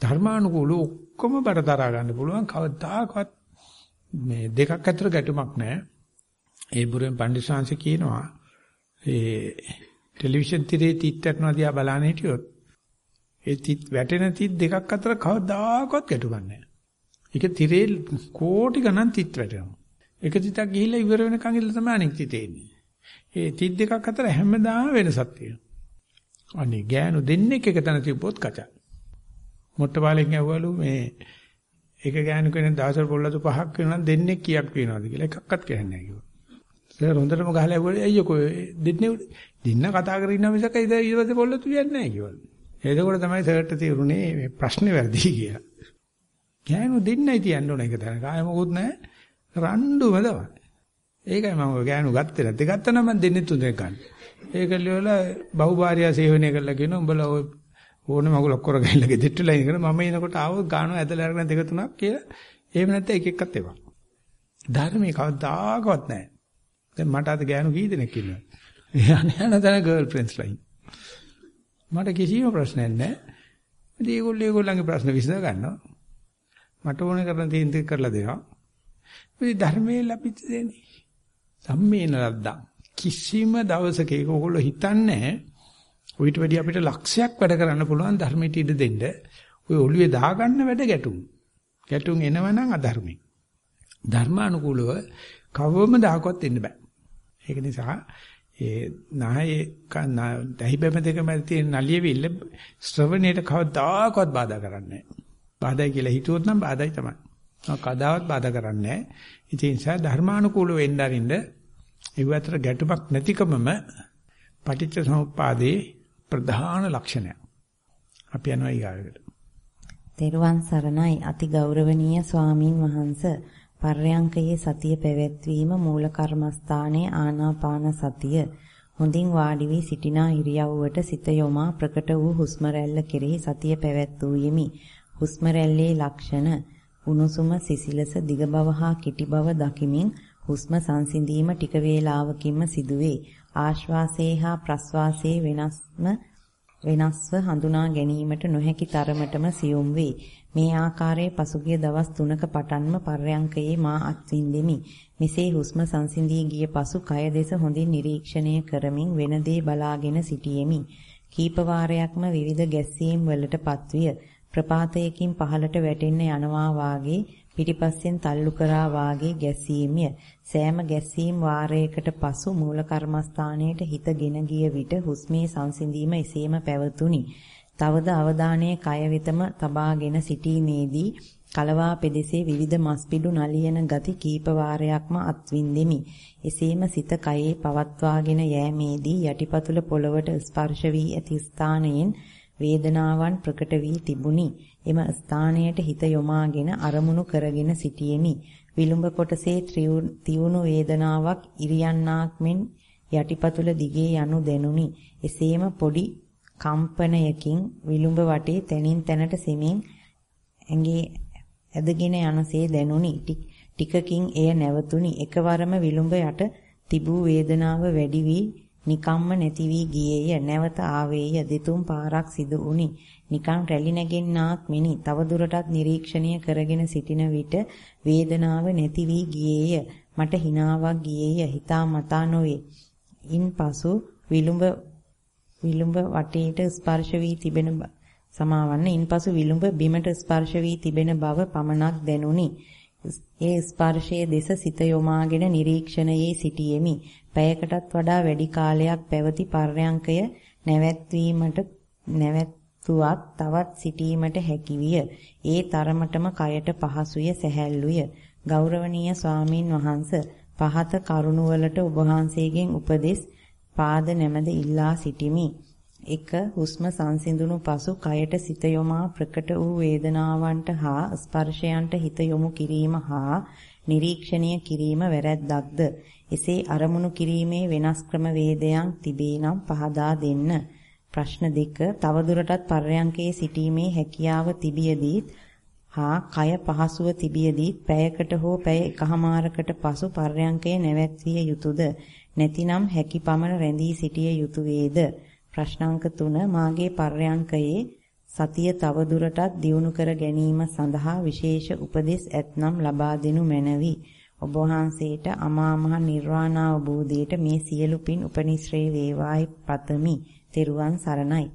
ධර්මානුකූල ඔක්කොම බරදරා ගන්න පුළුවන් කවදාකවත් මේ දෙකක් අතර ගැටුමක් නැහැ. ඒ බුරෙන් පණ්ඩිතාංශ කියනවා ඒ ටෙලිවිෂන් තිරේ තිත්තරනවා දිහා බලන්න හිටියොත් ඒ තිත් වැටෙන තිත් දෙකක් අතර කවදාකවත් ගැටුමක් නැහැ. ඒක තිරේ කෝටි ගණන් තිත් වැටෙනවා. එක තිතක් ගිහිල්ලා ඉවර වෙනකන් ඉල්ල තමයි අනෙක් තිතේ ඉන්නේ. ඒ තිත් දෙකක් අතර හැමදාම වෙනසක් තියෙනවා. අනේ ගෑනු දෙන්නෙක් එක තැන තිබ්බොත් කචා. මොට්ටපාලෙන් ඇහුවලු මේ එක ගෑනු කෙනෙක් දවසට පොල්ලතු පහක් වෙනවා නම් දෙන්නෙක් කීයක් වෙනවද කියලා එකක්වත් කියන්නේ නැහැ කිව්වා. සර් හොඳටම ගහලා ඇහුවා අයියෝ කො දෙන්නේ දෙන්න කතා කරගෙන ඉන්න මිසක ඊට පස්සේ පොල්ලතු කියන්නේ නැහැ කිව්වා. එතකොට තමයි සර්ට තීරුනේ මේ ප්‍රශ්නේ වැරදි කියලා. ගෑනු දෙන්නයි තියන්න ඕන එක තැන. කාය මොකුත් නැහැ. රණ්ඩුම තමයි. ඒකයි මම ගෑනු ගත්තේ නැත්තේ. ගත්තා නම් මම දෙන්නේ තුන් දෙනෙක් ගන්න. ඒක ලියවලා බහුභාර්යා සේවනය කරලා කියන උඹලා ඔය ඕනේ මගුලක් කරගන්න ගෙදෙට්ට ලයින් කරන මම එනකොට ආවොත් ගානෝ ඇදලා අරගෙන දෙක තුනක් කියලා. එහෙම නැත්නම් එක එකක්වත් එපා ධර්මයේ කවදාකවත් නැහැ. දැන් මට අද ගෑනු කී දෙනෙක් ඉන්නවද යන්නේ යන තැන ගර්ල් ෆ්‍රෙන්ඩ්ස් ලයින් මට කිසිම ප්‍රශ්නයක් නැහැ. ඉතින් ඒගොල්ලෝ ඒගොල්ලන්ගේ ප්‍රශ්න විසඳ ගන්නවා. මට ඕනේ කරන තීන් දෙක කරලා දෙනවා. ඉතින් ධර්මයේ ලැබිච්ච දෙන්නේ සම්මේන ලද්දා කිසිම දවසක ඒක ඔයගොල්ලෝ හිතන්නේ නැහැ ඔయిత වැඩි අපිට ලක්ෂයක් වැඩ කරන්න පුළුවන් ධර්මයට ඉඩ දෙන්න. ඔය ඔළුවේ දාගන්න වැඩ ගැටුම්. ගැටුම් එනවනම් අධර්මයි. ධර්මානුකූලව කවවම දාකවත් එන්න බෑ. ඒක නිසා ඒ නායේ දහි බැම දෙක මැද තියෙන නලියවිල්ල ශ්‍රවණයට කවදාකවත් බාධා කරන්නේ නැහැ. බාධායි කියලා හිතුවොත් නම් බාධායි තමයි. කවදාවත් බාධා කරන්නේ නැහැ. ඒ නිසා ධර්මානුකූලව වෙන්න අරින්න ඒ අතර ගැටුමක් නැතිකමම පටිච්ච සමුප්පාදේ ප්‍රධාන ලක්ෂණයක්. අපි යනවා ඊගාවට. තෙරුවන් සරණයි අති ගෞරවනීය ස්වාමින් වහන්ස පර්යංකයේ සතිය පැවැත්වීම මූල කර්මස්ථානයේ ආනාපාන සතිය හොඳින් වාඩි වී සිටිනා ඉරියව්වට සිත යොමා ප්‍රකට වූ හුස්ම රැල්ල කෙරෙහි සතිය පැවැත්වූයෙමි හුස්ම රැල්ලේ ලක්ෂණ උණුසුම සිසිලස දිග බව හා කෙටි බව දකිමින් හුස්ම සංසිඳීම ටික වේලාවකින්ම සිදුවේ ආශ්වාසයේ හා ප්‍රශ්වාසයේ වෙනස්ම වෙනස්ව හඳුනා ගැනීමට නොහැකි තරමටම සියුම් වේ. මේ ආකාරයේ පසුගිය දවස් 3ක පටන්ම පර්යංකයේ මා අත්විඳෙමි. මෙසේ හුස්ම සංසිඳී ගිය පසු කය දෙස හොඳින් නිරීක්ෂණය කරමින් වෙන දේ බලාගෙන සිටියෙමි. කීප වාරයක්ම විවිධ ගැස්සීම් වලට පත්විය. ප්‍රපාතයකින් පහළට වැටෙන්න යනවා වාගේ පිටිපස්සෙන් තල්ලු කරා වාගේ ගැස්සීම්ය. සෑම ගැස්සීම් වාරයකට පසු මූල කර්මස්ථානයට හිතගෙන ගිය විට හුස්මේ සංසිඳීම එසේම පැවතුණි. තවද අවධානය කය වෙතම තබාගෙන සිටීමේදී කලවා පෙදෙසේ විවිධ මස්පිඩු නලියන ගති කීප වාරයක්ම අත්විඳෙමි. එසේම සිත කයේ පවත්වාගෙන යෑමේදී යටිපතුල පොළවට ස්පර්ශ වී ඇති ස්ථානයෙන් වේදනාවන් ප්‍රකට වී තිබුණි. එම ස්ථානයට හිත යොමාගෙන අරමුණු කරගෙන සිටියෙමි. විලුඹ කොටසේ තියුණු වේදනාවක් ඉරියන්නාක් මෙන් යටිපතුල දිගේ යනු දැනුනි. එසේම පොඩි කම්පනයකින් විලුඹ වටේ තනින් තැනට සෙමින් ඇඟේ ඇදගෙන යනසේ දැනුනි. ටිකකින් එය නැවතුනි. එකවරම විලුඹ යට තිබූ වේදනාව වැඩි වී නිකම්ම නැති වී ගියේය. නැවත ආවේය. දෙතුන් පාරක් සිදු වුනි. නිකන් රැලි නැගෙන්නාක් මෙනි. තව දුරටත් නිරීක්ෂණය කරගෙන සිටින විට වේදනාව නැති වී ගියේය. මට හිනාවක් ගියේය. හිතා මතා නොවේ. ඉන්පසු විලුඹ විලුඹ වටේට ස්පර්ශ වී තිබෙන සමාවන්න ඉන්පසු විලුඹ බිමට ස්පර්ශ වී තිබෙන බව පමණක් දැනුනි. ඒ ස්පර්ශයේ දෙස සිත යොමාගෙන නිරීක්ෂණයේ සිටියෙමි. පැයකටත් වඩා වැඩි කාලයක් පැවති පර්යංකය නැවැත්වීමට නැවැත්තුවත් තවත් සිටීමට හැකිවිය. ඒ තරමටම කයට පහසුය සැහැල්ලුය. ගෞරවනීය ස්වාමින් වහන්සේ පහත කරුණවලට ඔබ වහන්සේගෙන් උපදෙස් පාද නැමද ඉල්ලා සිටිමි. 1. හුස්ම සංසිඳුණු පසු කයට සිත යොමා ප්‍රකට වූ වේදනාවන්ට හා ස්පර්ශයන්ට හිත යොමු කිරීම හා නිරීක්ෂණය කිරීම වැරැද්දක්ද? එසේ අරමුණු කිරීමේ වෙනස් ක්‍රම වේදයන් තිබේ නම් පහදා දෙන්න. ප්‍රශ්න දෙක තවදුරටත් පර්යංකයේ සිටීමේ හැකියාව තිබියදීත් හා කය පහසුව තිබියදීත් පැයකට හෝ පැය එකහමාරකට පසු පර්යංකය නැවැත්විය යුතුයද නැතිනම් හැකි පමණ රැඳී සිටිය යුතුය වේද ප්‍රශ්නාංක 3 මාගේ පර්යංකයේ සතිය තව දුරටත් දියුණු කර ගැනීම සඳහා විශේෂ උපදෙස් ඇතනම් ලබා දෙනු මැනවි. ඔබ වහන්සේට අමා මහ නිර්වාණ අවබෝධයට මේ සියලු පින් උපනිශ්‍රේ වේවායි පතමි. තෙරුවන් සරණයි.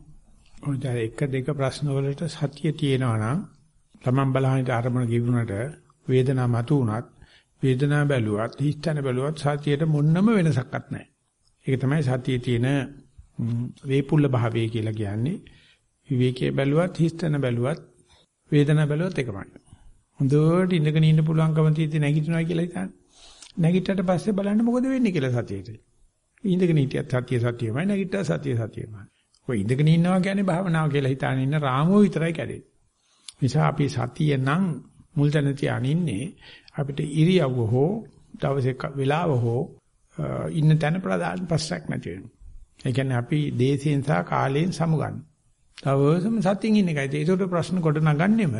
ඔය එක දෙක ප්‍රශ්න වලට සතිය තියෙනවා නම් තමන් බලහිට අරමුණ ගිවුනට වේදනාව මතු වුණත් වේදනාව බැලුවත් හිස්තන බැලුවත් සතියට මොන්නම වෙනසක්වත් නැහැ. ඒක තමයි සතියේ තියෙන වේපුල්ල භාවය කියලා කියන්නේ විවේකයේ බැලුවත් හිස්තන බැලුවත් වේදනාව බැලුවත් එකමයි. හොඳට ඉඳගෙන ඉන්න පුළුවන්කම තියෙද්දි නැගිටිනවා කියලා හිතන්න. නැගිට්ටට පස්සේ බලන්න මොකද වෙන්නේ කියලා සතියේට. ඉඳගෙන හිටියත් සතිය සතියමයි නැගිට්ටා සතිය සතියමයි. ඔය ඉඳගෙන ඉන්නවා කියන්නේ භාවනාව කියලා හිතාගෙන ඉන්න රාමුව විතරයි කැඩෙන්නේ. නිසා අපි සතිය නම් මුල් තැන තියානින්නේ අපිට ඉරියව්ව හෝ දවසේ වෙලාව හෝ ඉන්න තැන ප්‍රධාන ප්‍රශ්නයක් නැති වෙනවා. ඒ කියන්නේ අපි දේශයෙන් සහ කාලයෙන් සමුගන්න. තවසම සතියින් ඉන්න එකයි. ඒකට ප්‍රශ්න කොට නගන්නෙම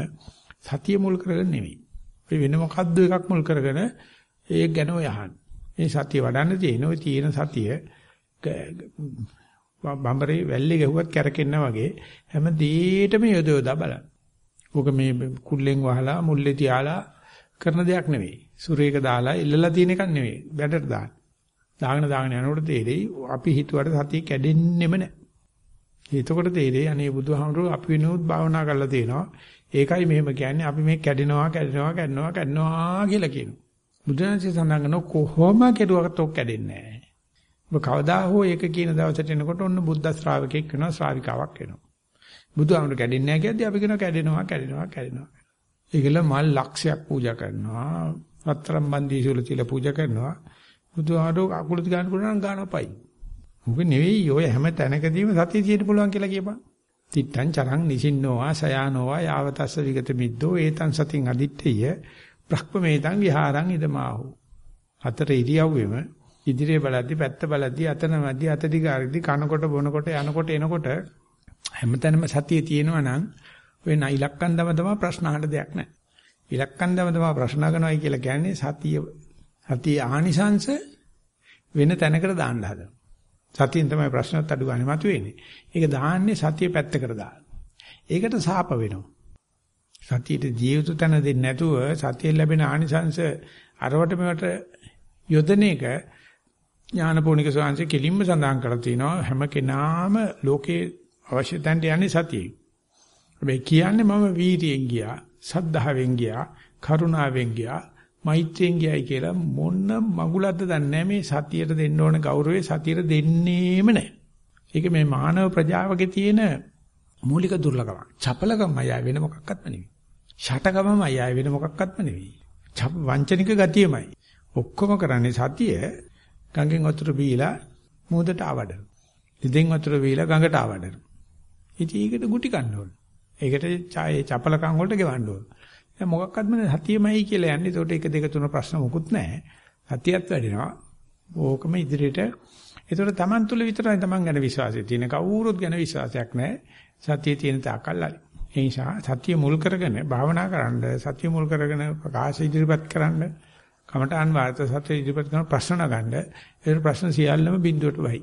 සතිය මුල් කරගෙන නෙමෙයි. අපි වෙන මොකද්ද එකක් මුල් කරගෙන ඒක ගැන ඔය අහන්න. මේ සතිය වඩන්න තියෙන ඔය තියෙන සතිය බම්බරේ වැල්ලේ ගැහුවත් කැරකෙන්න වගේ හැම දෙයකම යොද යොදා බලන්න. ඕක මේ කුල්ලෙන් වහලා මුල්ලේ තියාලා කරන දෙයක් නෙවෙයි. සුරේක දාලා ඉල්ලලා තියෙන එකක් නෙවෙයි. බැටර් දාන්න. දාගෙන දාගෙන යනකොට තේරෙයි අපි හිතුවට සතිය කැඩෙන්නෙම නැහැ. එතකොට තේරෙයි අනේ බුදුහාමුදුරුවෝ අපි වෙනුත් භාවනා කරලා තියෙනවා. ඒකයි මෙහෙම කියන්නේ අපි මේ කැඩෙනවා කැඩෙනවා කැඩෙනවා කැඩෙනවා කියලා කියනවා. බුදුරජාණන්සේ සඳහන් කරන කොහොම කෙරුවකට ඔක් කැඩෙන්නේ නැහැ. ඔබ කවදා හෝ ඒක කියන දවසට එනකොට ඔන්න බුද්ධ ශ්‍රාවකෙක් වෙනවා ශ්‍රාවිකාවක් වෙනවා. බුදුහාමුදුරුවෝ කැඩෙන්නේ නැහැ කියද්දි අපි කියනවා කැඩෙනවා කැඩෙනවා කැඩෙනවා. ඒකල මල් ලක්ෂයක් පූජා කරනවා. රත්තරන් බන්දී සුල තියලා පූජා කරනවා. බුදුහාමුදුරුවෝ අකුලත් ගන්න පුළුවන් නම් ගන්නපයි. මොකද නෙවෙයි ඔය හැම තැනකදීම සතිය තියෙන්න පුළුවන් කියලා කියපන්. තිත්තං චරං නිසින්නෝවා සයානෝවා යාවතස්ස විගත මිද්දෝ ඒතං සතින් අදිත්තේය බ්‍රහ්මමේතං විහාරං ඉදමාහු. හතර ඉරියව්වෙම ඉදිරිය බලද්දි පැත්ත බලද්දි අතන මැදි අත දිගාරිදි කනකොට බොනකොට යනකොට එනකොට හැමතැනම සතිය තියෙනවා නම් ඔය නයි ඉලක්කන්දම තමයි ප්‍රශ්න අහන්න දෙයක් නැහැ. ඉලක්කන්දම තමයි ප්‍රශ්න අහනවායි කියලා කියන්නේ සතිය සතිය ආනිසංශ වෙන තැනකට දාන්න හදනවා. සතියෙන් තමයි ප්‍රශ්නත් අඩු ගන්න මතුවේන්නේ. ඒක දාන්නේ සතිය පැත්තකට දාන්න. ඒකට සාප වෙනවා. සතියට ජීවිත තැන දෙන්නේ නැතුව සතියෙන් ලැබෙන ආනිසංශ අරවට මේවට යොදන එක ඥානපෝනික සෝංශ කෙලින්ම සඳහන් කරලා තිනවා හැම කෙනාම ලෝකේ අවශ්‍ය තැනට යන්නේ සතියෙන්. හැබැයි කියන්නේ මම වීරියෙන් ගියා, සද්ධාවෙන් ගියා, කරුණාවෙන් ගියා, මෛත්‍රියෙන් ගියයි කියලා මොන මගුලක්ද දන්නේ මේ සතියට දෙන්න ඕන ගෞරවය සතියට දෙන්නේම නැහැ. ඒක මේ මානව ප්‍රජාවගේ තියෙන මූලික දුර්ලභකමක්. චපලකම අය වෙන මොකක්වත්ම නෙවෙයි. ෂටකමම අය වෙන මොකක්වත්ම නෙවෙයි. වංචනික ගතියමයි. ඔක්කොම කරන්නේ සතිය ගඟෙන් වතුර බීලා මූදට ආවඩන. ඉතින් වතුර බීලා ගඟට ආවඩන. ඉතින් ඒකට ගුටි කන්න ඕන. ඒකට ඡායේ චපලකම් වලට ගෙවන්න ඕන. දැන් මොකක්වත්ම සතියමයි කියලා යන්නේ. ඒකට 1 2 3 ප්‍රශ්න මොකුත් නැහැ. සතියත් වැඩෙනවා. ඕකම ඉදිරියට ඒතකොට Taman තුල විතරයි Taman ගැන විශ්වාසය තියෙන. කවුරුත් ගැන විශ්වාසයක් නැහැ. සතියේ තියෙන තාකල්ලයි. ඒ නිසා සතිය මුල් කරගෙන භාවනා කරන්න, සතිය මුල් කරගෙන ප්‍රකාශ ඉදිරිපත් කරන්න, කමඨාන් වාර්ත සතිය ඉදිරිපත් කරන ප්‍රශ්න නගන්න, ඒ ප්‍රශ්න සියල්ලම බිඳුවට වයි.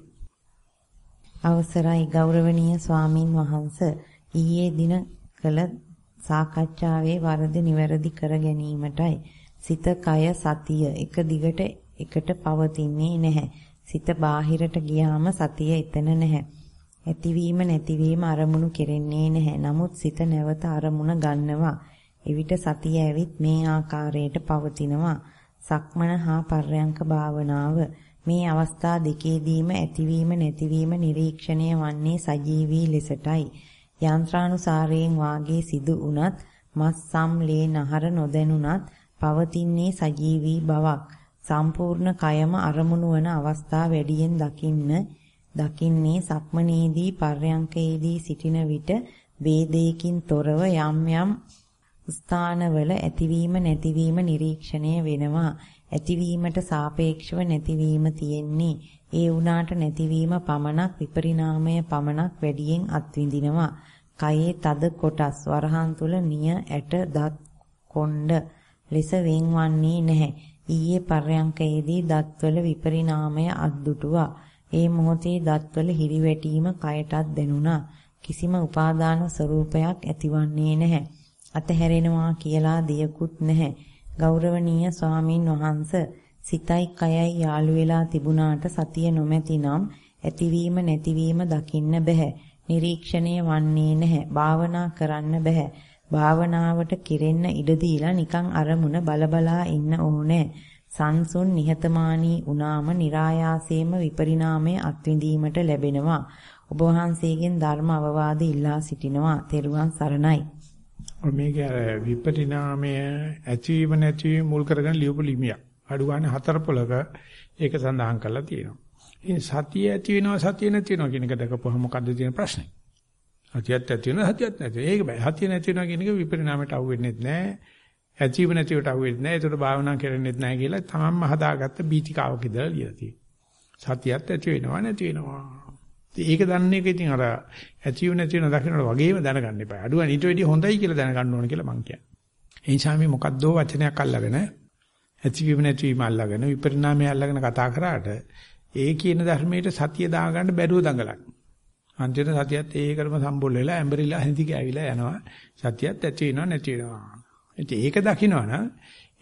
අවසරයි ගෞරවනීය ස්වාමින් වහන්ස ඊයේ දින කළ සාකච්ඡාවේ වරද නිවැරදි කර ගැනීමටයි. සිත කය සතිය එක දිගට එකට පවතින්නේ නැහැ. සිත බාහිරට ගියාම සතිය එතන නැහැ. ඇතිවීම නැතිවීම අරමුණු කෙරෙන්නේ නැහැ. නමුත් සිත නැවත අරමුණ ගන්නවා. එවිට සතිය ඇවිත් මේ ආකාරයට පවතිනවා. සක්මන හා පර්යංක භාවනාව. මේ අවස්ථා දෙකේදීම ඇතිවීම නැතිවීම නිරීක්ෂණය වන්නේ සජීවී ලෙසටයි. යන්ත්‍රානුසාරයෙන් වාගේ සිදු වුණත් මස් සම් ලේ නහර නොදැනුණත් පවතින්නේ සජීවී බවක්. සම්පූර්ණ කයම අරමුණු වන අවස්ථා වැඩියෙන් දකින්න දකින්නේ සක්මනේදී පර්යංකයේදී සිටින විට වේදයකින් තොරව යම් යම් ස්ථානවල ඇතිවීම නැතිවීම නිරීක්ෂණය වෙනවා. ඇතිවීමට සාපේක්ෂව නැතිවීම තියෙන්නේ. ඒ වුණාට නැතිවීම පමණක් විපරිණාමය පමණක් වැඩියෙන් අත්විඳිනවා. කයේ තද කොටස් වරහන් තුල නිය ඇට දත් කොණ්ඩ ලෙස වෙන්වන්නේ නැහැ. ඊයේ පර්යංකයේදී දත්වල විපරිණාමය අද්දුටුවා. ඒ මොහොතේ දත්වල හිරිවැටීම කයටත් දැනුණා. කිසිම උපාදාන ස්වરૂපයක් ඇතිවන්නේ නැහැ. අතහැරෙනවා කියලා දෙයක්ුත් නැහැ. ගෞරවනීය ස්වාමින් වහන්සේ සිතයි කයයි යාළු වෙලා තිබුණාට සතිය නොමැතිනම් ඇතිවීම නැතිවීම දකින්න බෑ. නිරීක්ෂණය වන්නේ නැහැ. භාවනා කරන්න බෑ. භාවනාවට කිරෙන්න ඉඩ දීලා නිකන් අරමුණ බලබලා ඉන්න ඕනේ. සංසුන් නිහතමානී වුණාම નિરાයාසයෙන්ම විපරිණාමය අත්විඳීමට ලැබෙනවා. ඔබ වහන්සේගෙන් ධර්ම අවවාද ඉල්ලා සිටිනවා. තෙරුවන් සරණයි. මේක විපරිණාමය ඇතිවීම නැතිවීම මුල් කරගෙන ලියපු ලිමියක්. අඩු ගන්න හතර පොලක ඒක සඳහන් කරලා තියෙනවා. ඉතින් සතිය ඇති වෙනවා සතිය නැති වෙනවා කියන එක දැකපුවහම මොකද්ද තියෙන ප්‍රශ්නේ? සතියත් ඇති වෙනවා සතියත් නැති වෙනවා. ඒක බෑ. සතිය නැති වෙනවා කියන එක විපරිණාමයට අහු වෙන්නේ නැහැ. ඇතිව නැතිවට අහු වෙන්නේ නැහැ. ඒකට භාවනා කරන්නේ නැහැ කියලා තමන්ම හදාගත්ත බීතිකාවක ඉඳලා ලියලා තියෙනවා. සතියත් ඇති වෙනවා නැති වෙනවා. ඒක දන්නේ එක ඉතින් අර ඇතිව නැතිව දකින්නට වගේම දැනගන්න එපා. අඩුව ඊට වැඩිය හොඳයි කියලා දැනගන්න ඕන කියලා මං කියන්නේ. ඒ නිසා මේ මොකද්දෝ වචනයක් අල්ලගෙන ඇතිවීම නැතිවීම අල්ලගෙන විපරිණාමය අල්ලගෙන කතා කරාට ඒ කියන ධර්මයට සතිය දාගන්න බැරුව දඟලන. අන්තිමට සතියත් ඒකටම සම්බොල් වෙලා ඇඹරිලා හිඳි ගෑවිලා යනවා. සතියත් ඇති වෙනවා නැති වෙනවා. ඉතින් ඒක දකින්නවනම්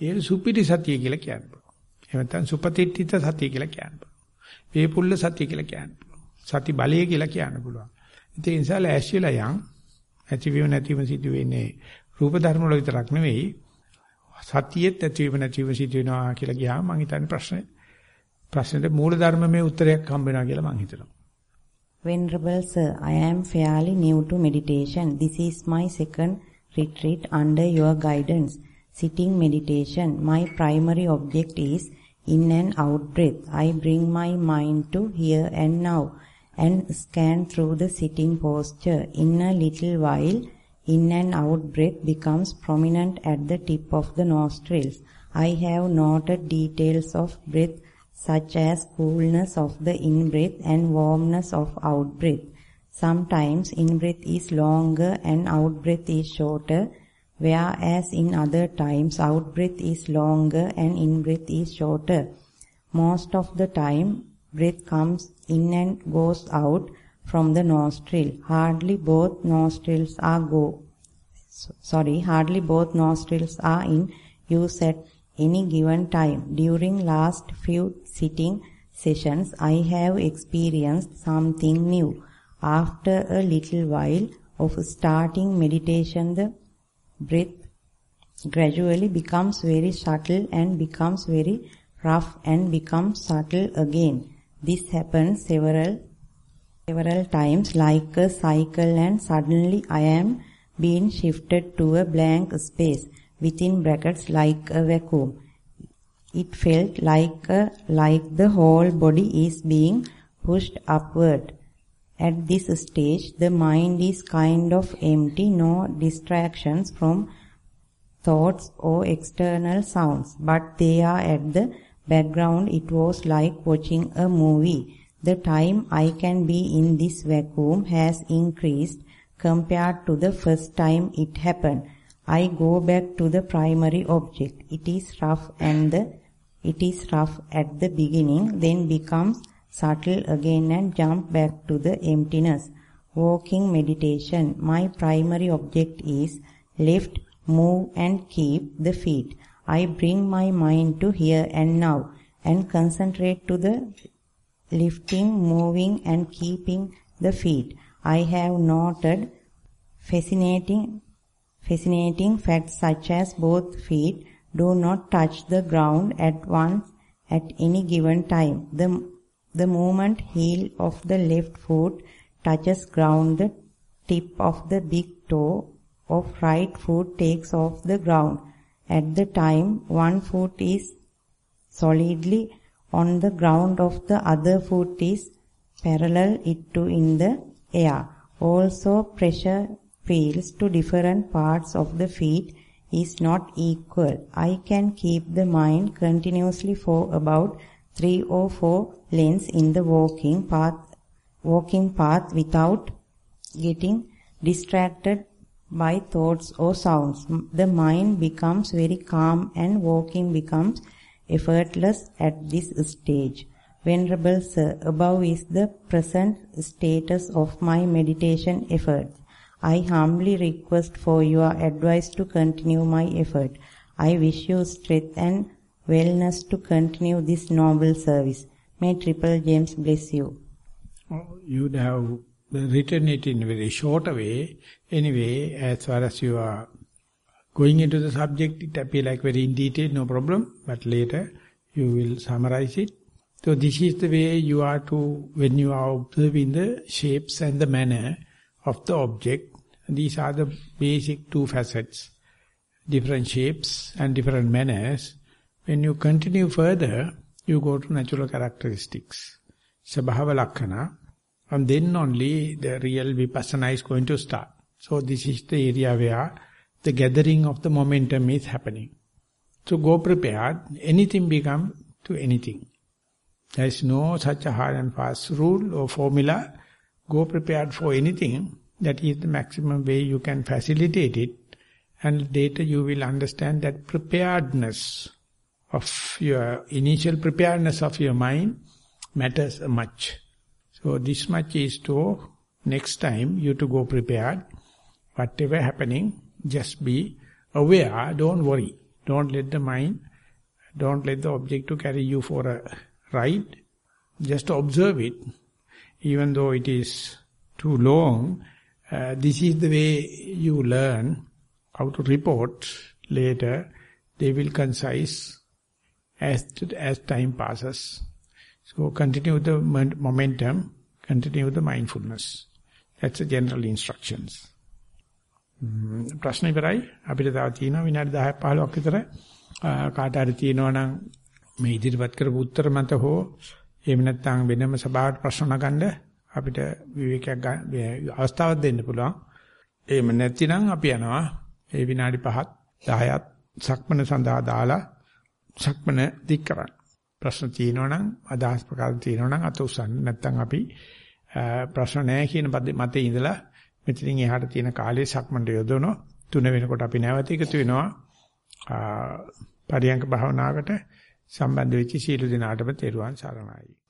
ඒක සුපිරි සතිය කියලා කියන්න පුළුවන්. එහෙම නැත්නම් සුපතිට්ඨිත සතිය කියලා කියන්න පුළුවන්. වේපුල්ල සතිය කියලා කියන්න පුළුවන්. සති බලය කියලා කියන්න පුළුවන්. ඒ නිසා ලෑස්තිලා යන් ඇතිවීම නැතිවීම සිදු වෙන්නේ රූප ධර්ම වල විතරක් නෙවෙයි සතියෙත් ඇතිවීම නැතිවීම සිදු වෙනවා කියලා ගියාම මම හිතන්නේ ප්‍රශ්නේ ප්‍රශ්නෙට මූල ධර්මමේ උත්තරයක් හම්බ වෙනවා කියලා මම හිතනවා. Venerable sir, I am fairly new to meditation. This is my second retreat under your guidance. Sitting meditation. My primary object is in and out breath. I bring my mind to here and now and scan through the sitting posture. In a little while, in and out breath becomes prominent at the tip of the nostrils. I have noted details of breath such as coolness of the in-breath and warmness of out-breath. Sometimes in-breath is longer and out-breath is shorter, whereas in other times out-breath is longer and in-breath is shorter. Most of the time, breath comes in and goes out from the nostril. Hardly both nostrils are go. Sorry, hardly both nostrils are in use at any given time. During last few sitting sessions, I have experienced something new. After a little while of starting meditation, the breath gradually becomes very subtle and becomes very rough and becomes subtle again. This happens several several times like a cycle and suddenly I am being shifted to a blank space within brackets like a vacuum. It felt like a, like the whole body is being pushed upward. At this stage, the mind is kind of empty, no distractions from thoughts or external sounds, but they are at the background. It was like watching a movie. The time I can be in this vacuum has increased compared to the first time it happened. I go back to the primary object. It is rough and the it is rough at the beginning, then becomes subtle again and jump back to the emptiness. Walking meditation. My primary object is lift, move and keep the feet. I bring my mind to here and now and concentrate to the lifting, moving and keeping the feet. I have noted fascinating Fascinating facts such as both feet do not touch the ground at once at any given time. The, the moment heel of the left foot touches ground, the tip of the big toe of right foot takes off the ground. At the time one foot is solidly on the ground of the other foot is parallel it to in the air. Also pressure feels to different parts of the feet is not equal. I can keep the mind continuously for about three or four lengths in the walking path, walking path without getting distracted by thoughts or sounds. The mind becomes very calm and walking becomes effortless at this stage. Venerable Sir, above is the present status of my meditation efforts. I humbly request for your advice to continue my effort. I wish you strength and wellness to continue this noble service. May Triple James bless you. Oh, you'd have written it in a very short way. Anyway, as far as you are going into the subject, it appears like very in detail, no problem. But later, you will summarize it. So this is the way you are to, when you are observing the shapes and the manner of the object, these are the basic two facets, different shapes and different manners. When you continue further, you go to natural characteristics, sabhava lakhana, and then only the real vipassana is going to start. So this is the area where the gathering of the momentum is happening. So go prepared, anything become to anything. There is no such a hard and fast rule or formula. Go prepared for anything. That is the maximum way you can facilitate it. And later you will understand that preparedness of your, initial preparedness of your mind matters much. So this much is to, next time you to go prepared. Whatever happening, just be aware, don't worry. Don't let the mind, don't let the object to carry you for a ride. Just observe it. Even though it is too long, uh, this is the way you learn how to report later. They will concise as, as time passes. So continue the momentum, continue the mindfulness. That's the general instructions. Mm-hmm. ප්‍රශ්න ඉවරයි අපිට තව තියෙනවා විනාඩි 10ක් 15ක් විතර කාට හරි තියෙනවා නම් මේ ඉදිරිපත් කරපු උත්තර මත හෝ එහෙම නැත්නම් වෙනම සභාවට ප්‍රශ්න නගන්න අපිට විවේකයක් ගන්න අවස්ථාවක් දෙන්න පුළුවන්. එහෙම නැතිනම් අපි යනවා ඒ විනාඩි 5ත් 10ත් සක්මන සඳහා දාලා සක්මන දික් කරන්න. ප්‍රශ්න තියෙනවා නම් අදහස් ප්‍රකාශ තියෙනවා නම් අත උස්සන්න. නැත්නම් අපි ප්‍රශ්න නැහැ කියන මතේ ඉඳලා මෙතනින් එහාට තියෙන කාලේ සක්මන්ට යොදවනවා. තුන වෙනකොට අපි නැවත එකතු වෙනවා. පරියංග භාවනාවකට සම්බන්ධ වෙච්ච සීල දිනාටම තෙරුවන් සරණයි.